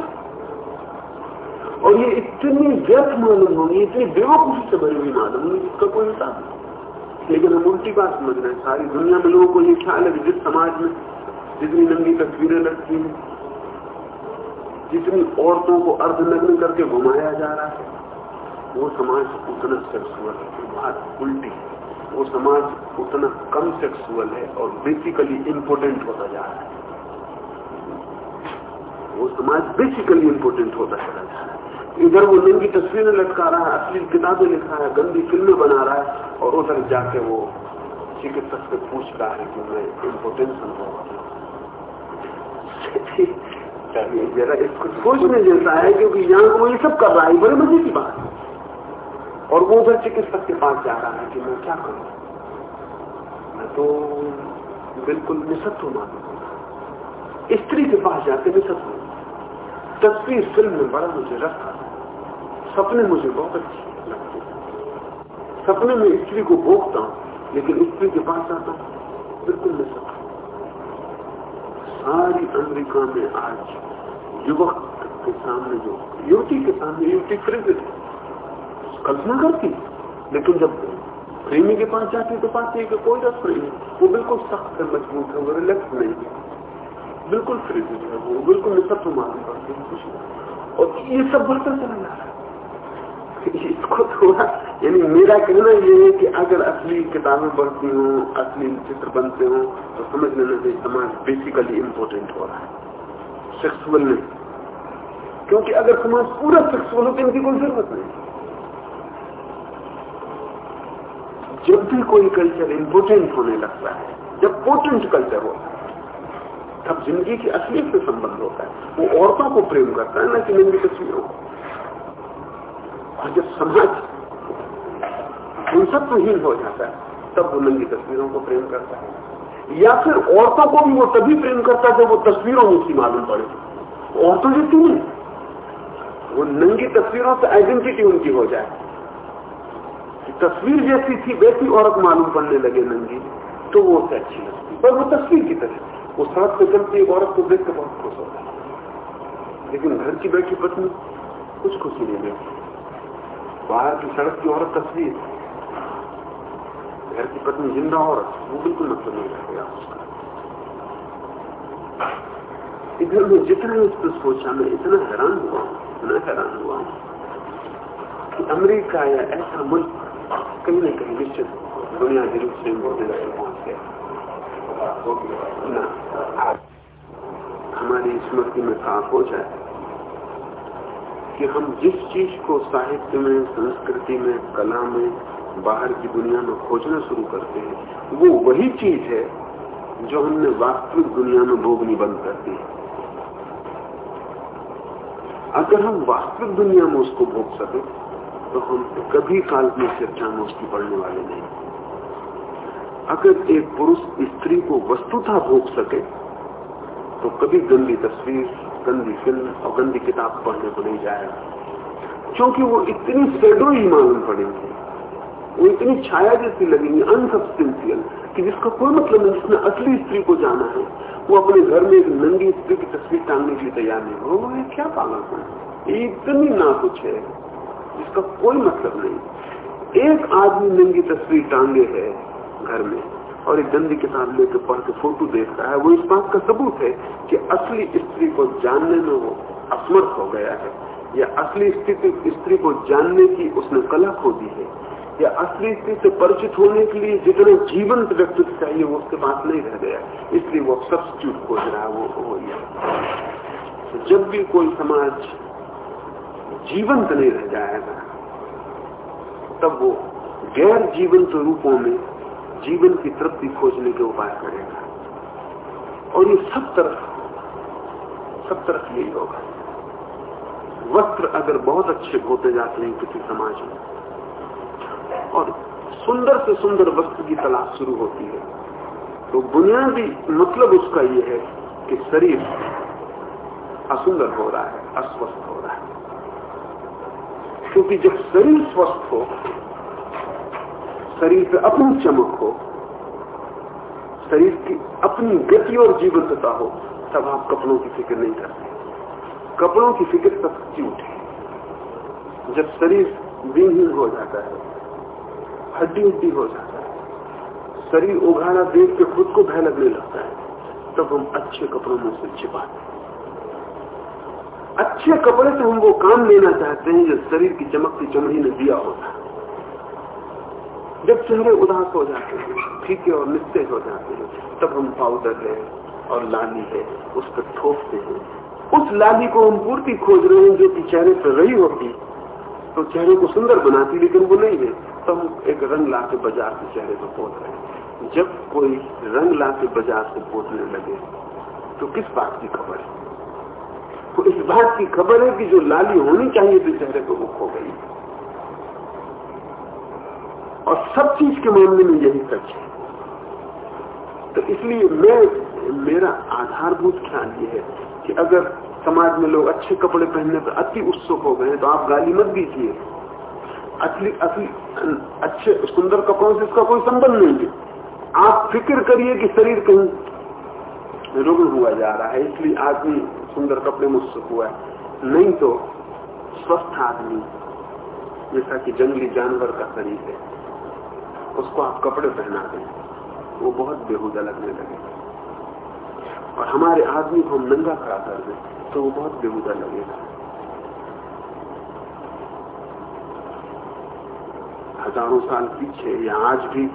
और ये इतनी व्यर्थ मालूम होगी, इतनी बेवकूफ़ी से भरी हुई मालूम होगी, जिसका कोई हिसाब नहीं। लेकिन हम उल्टी बात समझ रहे हैं, सारी दुनिया में लोगों को ये ख्याल है जिस समाज में जितनी नंगी तस्वीरें लगती हैं जितनी औरतों को अर्धनग्न करके घुमाया जा रहा है, वो समाज उतना सेक्सुअल है। बात उल्टी वो समाज उतना कम सेक्सुअल है और बेसिकली इम्पोर्टेंट होता जा रहा है। वो समाज बेसिकली इम्पोर्टेंट होता चला जा रहा है। इधर वो नंगी तस्वीरें लटका रहा है असली किताबें लिख रहा है, गंदी फ़िल्में बना रहा है और उधर जाके वो चिकित्सक से पूछ रहा है कि मैं इम्पोर्टेंस अनुभव जरा इसको सोचने जैसा है, क्योंकि यहाँ वो ये सब कर रहा है बड़े मज़े की बात है। और वो उधर चिकित्सक के पास जा रहा है कि मैं क्या करूँ? मैं तो बिल्कुल निसत्व मानू। स्त्री के पास जाके निसत्व तस्वीर फ़िल्म में बड़ा मुझे रस आता सपने मुझे बहुत अच्छे लगते सपने में स्त्री को भोगता हूँ, लेकिन स्त्री के पास जाता हूँ, बिल्कुल निसत्व सारी अमेरिका में आज युवक के सामने जो, युवती के सामने युवती प्रेरित कल्पना करती। लेकिन जब प्रेमी के पास जाती तो पाती है कि कोई रस नहीं वो बिल्कुल सख्त है, मज़बूत है वो रिलैक्स नहीं बिल्कुल प्रेरित है, वो बिल्कुल निशब्द मालूम करती है। और ये सब बढ़ता चला जा रहा है। इसको थोड़ा यानी मेरा कहना यह है कि अगर असली किताबें बढ़ती हो, असली चित्र बनते हो तो समझ लेना चाहिए समाज बेसिकली इम्पोर्टेंट हो रहा है। सेक्सुअल नहीं। क्योंकि अगर समाज पूरा सेक्सुअल हो तो इनकी कोई ज़रूरत नहीं। जब भी कोई कल्चर इम्पोर्टेंट होने लगता है, जब पोटेंट कल्चर होता है, तब ज़िंदगी की असलियत से संबंध होता है। वो औरतों को प्रेम करता है, ना कि नंदी तस्वीरों को। और जब समाज उन सब तो हीन हो जाता है, तब वो नंगी तस्वीरों को प्रेम करता है। या फिर औरतों को भी वो तभी प्रेम करता है जब वो तस्वीरों में उसकी मालूम पड़े। औरतों जैसी नहीं। वो नंगी तस्वीरों से आइडेंटिटी उनकी हो जाए। तस्वीर जैसी थी, वैसी औरत मालूम पड़ने लगे नंगी। तो वो उसे अच्छी लगती। पर वो तस्वीर की तरह। वो सड़क पे चलती, एक औरत को देख कर बहुत खुश होता है। लेकिन घर की बैठी पत्नी कुछ खुशी नहीं देती। बाहर की सड़क की औरत तस्वीर। घर की पत्नी ज़िंदा औरत वो बिल्कुल मतलब नहीं रखेगा उसका इधर में जितना इस पर सोचा, मैं इतना हैरान हुआ, इतना हैरान हुआ कि अमेरिका या ऐसा मुल्क कहीं ना कहीं निश्चित बुनियादी रूप से इम्पोर्टेंस पहुँच गया। हमारी स्मृति में साफ़ हो जाए कि हम जिस चीज़ को साहित्य में, संस्कृति में, कला में, बाहर की दुनिया में खोजना शुरू करते हैं, वो वही चीज़ है जो हमने वास्तविक दुनिया में भोगनी बंद कर दी अगर हम वास्तविक दुनिया में उसको भोग सके तो हम कभी काल काल्पनिक चर्चा में उसकी पढ़ने वाले नहीं। अगर एक पुरुष स्त्री को वस्तुता भोग सके तो कभी गंदी तस्वीर गंदी फ़िल्म और गंदी किताब पढ़ने को नहीं जाएगा। क्योंकि वो इतनी शेडो ही मालूम पड़ेंगे। वो इतनी छाया जैसी लगेंगी अनसब्सटेंशियल कि जिसका कोई मतलब नहीं, जिसने असली स्त्री को जाना है। वो अपने घर में एक नंगी स्त्री की तस्वीर टांगने के लिए तैयार नहीं हो ये क्या पागल है? इतनी ना कुछ है, जिसका कोई मतलब नहीं। एक आदमी नंगी तस्वीर टांगे है घर में और एक गंदी किताब लेकर पढ़ के फ़ोटो देख रहा है, वो इस बात का सबूत है कि असली स्त्री को जानने में वो असमर्थ हो गया है, या असली स्त्री को जानने की उसने कला खो दी है, या असली स्त्री से परिचित होने के लिए जितना जीवंत व्यक्तित्व चाहिए वो उसके पास नहीं रह गया, इसलिए वो सब्सिट्यूट खोज रहा है, वो हो गया। जब भी कोई समाज जीवंत नहीं रह जाएगा, तब वो गैर जीवंत रूपों में जीवन की तृप्ति खोजने के उपाय करेगा। और ये सब तरफ़ सब तरफ़ यही होगा। वस्त्र अगर बहुत अच्छे होते जाते हैं किसी समाज में, और सुंदर से सुंदर वस्त्र की तलाश शुरू होती है तो बुनियादी मतलब उसका यह है कि शरीर असुंदर हो रहा है, अस्वस्थ हो रहा है। क्योंकि जब शरीर स्वस्थ हो शरीर पे अपनी चमक हो, शरीर की अपनी गति और जीवंतता हो, तब आप कपड़ों की फ़िक्र नहीं करते। कपड़ों की फ़िक्र सब्सिट्यूट है। जब शरीर दिनहीन हो जाता है, हड्डी हड्डी हो जाता है, शरीर उघाड़ा देख के खुद को भय लगने लगता है, तब हम अच्छे कपड़ों में से छिपाते अच्छे कपड़े से हम वो काम लेना चाहते हैं जो शरीर की चमकती चमड़ी ने दिया होता है। जब चेहरे उदास हो जाते हैं फीके और निस्तेज हो जाते हैं, तब हम पाउडर है और लाली है, उस पर थोपते हैं। उस लाली को हम पूर्ति खोज रहे हैं जो कि चेहरे पर रही होती तो चेहरे को सुंदर बनाती, लेकिन वो नहीं है। तो हम एक रंग ला के बाज़ार से चेहरे को पोत रहे हैं। जब कोई रंग ला के बाज़ार से पोतने लगे तो किस बात की खबर है? तो इस बात की खबर है कि जो लाली होनी चाहिए थी चेहरे पर वो खो गई। और सब चीज़ के मामले में यही सच है। तो इसलिए मैं, मेरा आधारभूत ख्याल ये है कि अगर समाज में लोग अच्छे कपड़े पहनने पर अति उत्सुक हो गए तो आप गाली मत दीजिए। असली असली, अच्छे, सुंदर कपड़ों से इसका कोई संबंध नहीं है। आप फ़िक्र करिए कि शरीर कहीं रुग्ण हुआ जा रहा है, इसलिए आदमी सुंदर कपड़े में उत्सुक हुआ है। नहीं तो स्वस्थ आदमी, जैसा कि जंगली जानवर का शरीर है। उसको आप कपड़े पहना दें वो बहुत बेहुदा लगने लगे। और हमारे आदमी को हम नंगा खड़ा कर दें तो वो बहुत बेहुदा लगेगा। हज़ारों साल पीछे या आज भी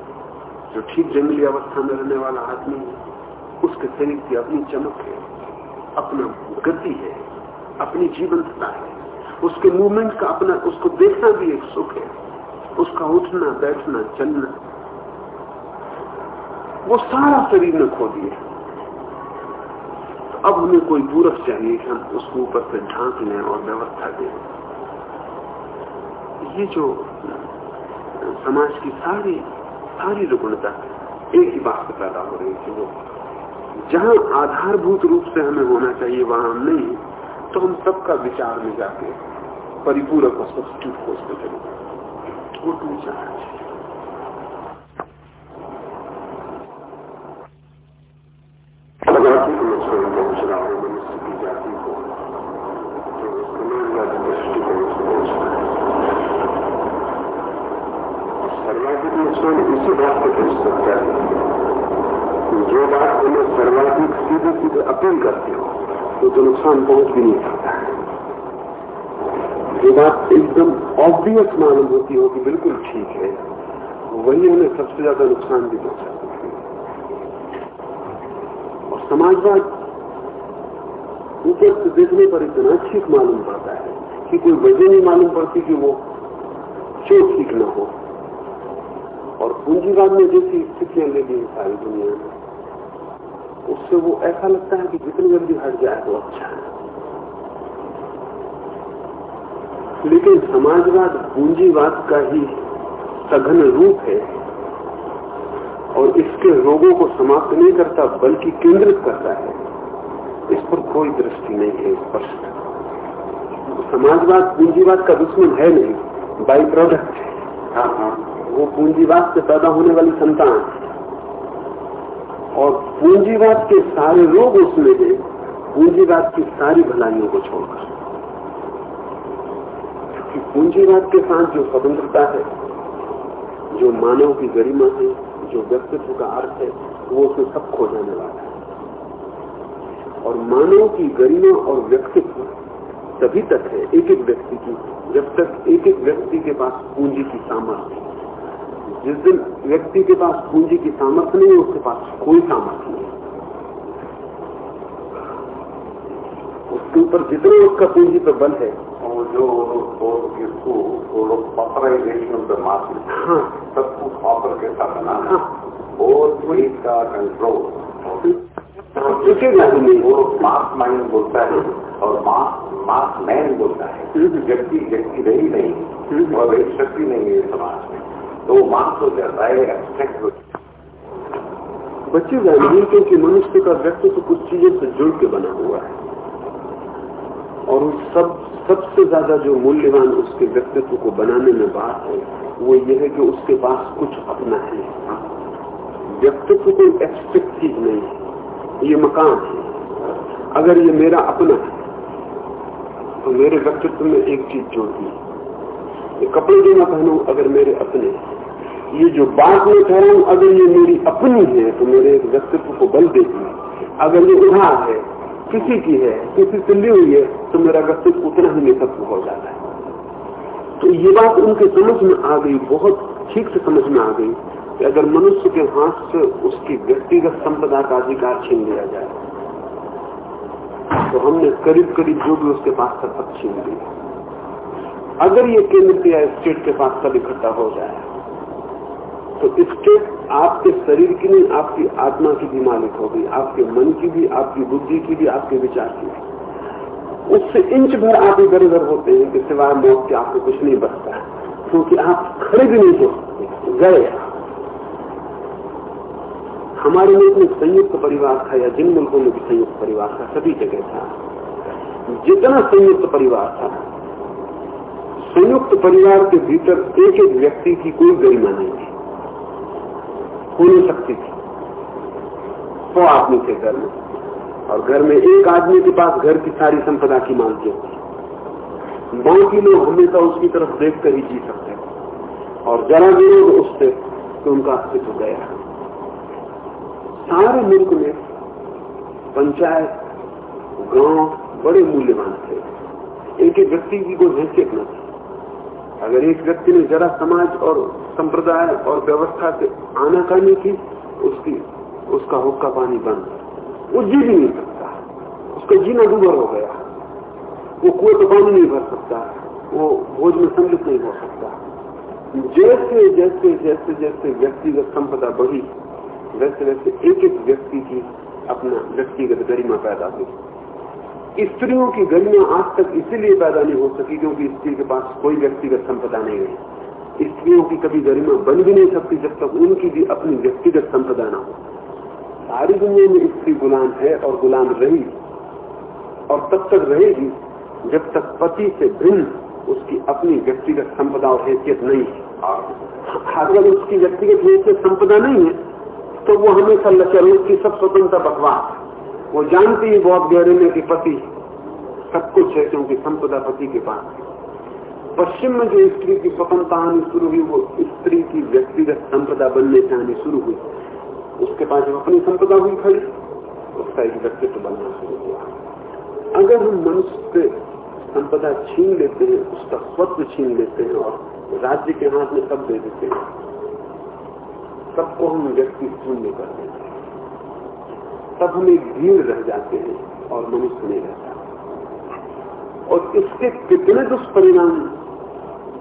जो ठीक जंगली अवस्था में रहने वाला आदमी है, उसके शरीर की अपनी चमक है, अपना गति है, अपनी जीवंतता है। उसके मूवमेंट का अपना, उसको देखना भी एक सुख है। उसका उठना, बैठना, चलना, वो सारा शरीर में खो दिया। तो अब हमें कोई पूरक चाहिए कि हम उसको ऊपर से ढांक लें और व्यवस्था दें। ये जो समाज की सारी सारी रुग्णता एक ही बात पैदा हो रही थी वो, जहाँ आधारभूत रूप से हमें होना चाहिए, वहाँ नहीं तो हम सबका विचार में जाके परिपूरक और सब्सिट्यूट खोजते चले चाहिए सर्वाधिक नुकसान इसी बात को पहुँच सकता है जो बात तुम्हें सर्वाधिक सीधे सीधे अपील करती हो तो, तो नुकसान पहुँच भी नहीं सकता है। जो बात एकदम ऑब्वियस मालूम होती हो कि बिल्कुल ठीक है। वही हमें सबसे ज़्यादा नुकसान भी पहुँचा सकती और समाजवाद ऊपर से देखने पर इतना ठीक मालूम पड़ता है कि कोई वजह नहीं मालूम पड़ती कि वो क्यों ठीक ना हो। और पूंजीवाद में जैसी स्थितियाँ ले ली सारी दुनिया में, उससे वो ऐसा लगता है कि जितनी जल्दी हट जाए तो अच्छा है। लेकिन समाजवाद पूंजीवाद का ही सघन रूप है और इसके रोगों को समाप्त नहीं करता बल्कि केंद्रित करता है। इस पर कोई दृष्टि नहीं है स्पष्ट। समाजवाद पूंजीवाद का दुश्मन है नहीं बाई प्रोडक्ट है। हाँ हाँ। वो पूंजीवाद से पैदा होने वाली संतान और पूंजीवाद के सारे रोग उसमें है पूंजीवाद की सारी भलाइयों को छोड़कर। क्योंकि पूंजीवाद के साथ जो स्वतंत्रता है, जो मानव की गरिमा है, जो व्यक्तित्व का अर्थ है, वो उसमें सब खो जाने वाला है। और मानव की गरिमा और व्यक्तित्व तभी तक है एक एक व्यक्ति की, जब तक एक एक व्यक्ति के पास पूंजी की सामर्थ्य जिस दिन व्यक्ति के पास पूंजी की सामर्थ्य नहीं है, उसके पास कोई सामर्थ्य नहीं उसके ऊपर जितने उसका पूंजी पर बल है जो ऑथराइजेशन ऑफ़ द मास हाँ सब कुछ के साथ बनाना हाँ और पुलिस का कंट्रोल वो मास माइंड बोलता है और मास मास मैन बोलता है। व्यक्ति व्यक्ति रही नहीं। और शक्ति नहीं है समाज में तो मास हो जाता है हो जाता बचेगा नहीं क्योंकि मनुष्य का व्यक्तित्व कुछ चीज़ों से जुड़ के बना हुआ है और उस सब सबसे ज़्यादा जो मूल्यवान उसके व्यक्तित्व को बनाने में बात है, वो ये है कि उसके पास कुछ अपना है। व्यक्तित्व कोई एक्सपेक्ट चीज़ नहीं है। ये मकान है। अगर ये मेरा अपना है तो मेरे व्यक्तित्व में एक चीज़ जोड़ती है। कपड़े जो मैं पहनू, अगर मेरे अपने ये जो बात मैं कह रहा अगर ये मेरी अपनी है तो मेरे व्यक्तित्व को बल देती है। अगर ये उधार है किसी की है, किसी से ली हुई है तो मेरा व्यक्तित्व उतना ही निकत्व हो जाता है। तो ये बात उनके समझ में आ गई, बहुत ठीक से समझ में आ गई कि अगर मनुष्य के हाथ से उसकी व्यक्तिगत संपदा का अधिकार छीन लिया जाए तो हमने करीब करीब जो भी उसके पास था सब छीन लिया। अगर ये केंद्र या स्टेट के पास सब इकट्ठा हो जाए तो स्टेट आपके शरीर की नहीं, आपकी आत्मा की भी मालिक होगी आपके मन की भी, आपकी बुद्धि की भी, आपके विचार की भी। उससे इंच भर आप इधर उधर होते हैं कि सिवाय मौत के आपको कुछ नहीं बचता क्योंकि आप खड़े भी नहीं हो सकते, गए। हमारे मुल्क में संयुक्त परिवार था या जिन मुल्कों में भी संयुक्त परिवार था, सभी जगह था। जितना संयुक्त परिवार था, संयुक्त परिवार के भीतर एक एक व्यक्ति की कोई गरिमा नहीं थी। हो नहीं सकती थी। सौ आदमी थे घर में। और घर में एक आदमी के पास घर की सारी संपदा की मालकियत थी। बाकी लोग हमेशा उसकी तरफ़ देख कर ही जी सकते थे। और जरा विरोध उससे तो उनका अस्तित्व गया। सारे मुल्क में पंचायत, गाँव बड़े मूल्यवान थे। एक व्यक्ति की कोई हैसियत न थी। अगर एक व्यक्ति ने जरा समाज और संप्रदाय और व्यवस्था से आनाकानी की, उसकी, उसका हुक्का पानी बंद। वो जी भी नहीं सकता। उसका जीना दूभर हो गया। वो कुएँ तो पानी नहीं भर सकता। वो भोज में सम्मिलित नहीं हो सकता। जैसे जैसे जैसे जैसे व्यक्तिगत संपदा बढ़ी, वैसे वैसे एक एक व्यक्ति की अपना व्यक्तिगत गरिमा पैदा हुई। स्त्रियों की गरिमा आज तक इसीलिए पैदा नहीं हो सकी क्योंकि स्त्री के पास कोई व्यक्तिगत संपदा नहीं है स्त्रियों की कभी गरिमा बन भी नहीं सकती जब तक उनकी भी अपनी व्यक्तिगत संपदा ना हो। सारी दुनिया में स्त्री गुलाम है और गुलाम रही। और तब तक रहेगी जब तक पति से भिन्न उसकी अपनी व्यक्तिगत संपदा और हैसियत नहीं है। अगर उसकी व्यक्तिगत हैसियत संपदा नहीं है तो वो हमेशा लचर उसकी सब स्वतंत्रता बकवास वो जानती है बहुत गहरे में कि पति सब कुछ है क्योंकि संपदा पति के पास। है पश्चिम में जो स्त्री की स्वतंत्रता आनी शुरू हुई, वो स्त्री की व्यक्तिगत संपदा बनने से आनी शुरू हुई। उसके पास जब अपनी संपदा हुई खड़ी, उसका एक व्यक्तित्व बनना शुरू हुआ। अगर हम मनुष्य से संपदा छीन लेते हैं, उसका स्वत्व छीन लेते हैं और राज्य के हाथ में सब दे देते हैं, सबको हम व्यक्ति शून्य कर देते हैं। तब हम एक भीड़ रह जाते हैं और मनुष्य नहीं रहता और इसके कितने दुष्परिणाम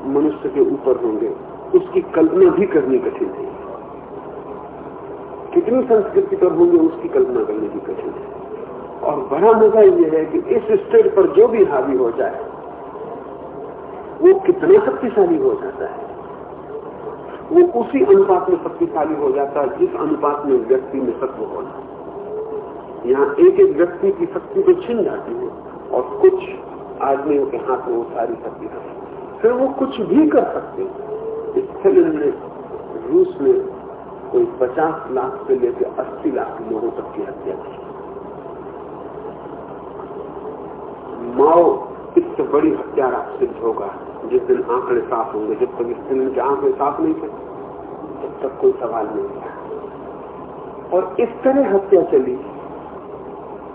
मनुष्य के ऊपर होंगे, उसकी कल्पना भी करनी कठिन है। कितनी संस्कृति पर होंगे, उसकी कल्पना करने भी कठिन है। और बड़ा मज़ा यह है कि इस स्टेट पर जो भी हावी हो जाए, वो कितना शक्तिशाली हो जाता है। वो उसी अनुपात में शक्तिशाली हो जाता है जिस अनुपात में व्यक्ति में सत्व होना। यहाँ एक एक व्यक्ति की शक्ति तो छिन जाती है और कुछ आदमियों के हाथ में वो सारी शक्ति है। फिर वो कुछ भी कर सकते हैं। इस रूस में कोई 50 लाख से लेकर 80 लाख लोगों तक की हत्या की। माओ इससे बड़ी हत्या सिद्ध होगा जिस दिन आंकड़े साफ़ होंगे, जब तक इस के आंकड़े साफ़ नहीं थे, तब तक कोई सवाल नहीं था और इस तरह हत्या चली।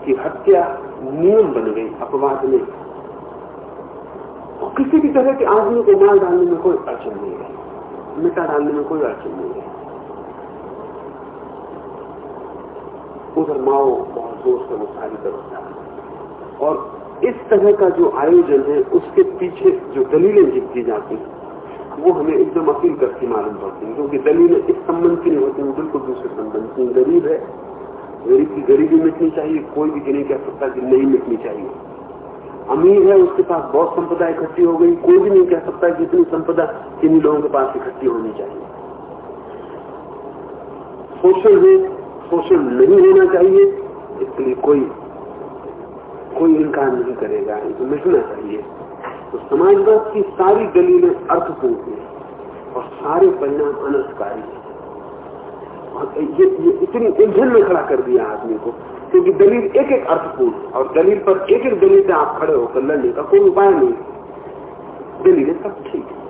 कि हत्या नियम बन गई, अपवाद नहीं। और किसी भी तरह के आदमी को मार डालने में कोई अड़चन नहीं है। मिटा डालने में कोई अड़चन नहीं है। उधर माओ बहुत ज़ोर से वो सारी व्यवस्था और इस तरह का जो आयोजन है, उसके पीछे जो दलीलें जितनी जाती हैं, वो हमें एकदम अपील करती मालूम पड़ती है, क्योंकि दलीलें इस संबंध की नहीं होती बिल्कुल दूसरे संबंध की गरीब है गरीब की गरीबी मिटनी चाहिए, कोई भी नहीं कह सकता कि नहीं मिटनी चाहिए। अमीर है, उसके पास बहुत संपदा इकट्ठी हो गई, कोई भी नहीं कह सकता कि इतनी संपदा किन्हीं लोगों के पास इकट्ठी होनी चाहिए। शोषण है शोषण नहीं होना चाहिए, इसके लिए कोई कोई इनकार नहीं करेगा इसे मिटना चाहिए। तो समाजवाद की सारी दलीलें अर्थपूर्ण है और सारे परिणाम अनर्थकारी है। ये, ये इतनी उलझन में खड़ा कर दिया आदमी को क्योंकि दलील एक एक अर्थपूर्ण और दलील पर एक एक दलील से आप खड़े होकर लड़ने का कोई उपाय नहीं दलीलें सब ठीक है।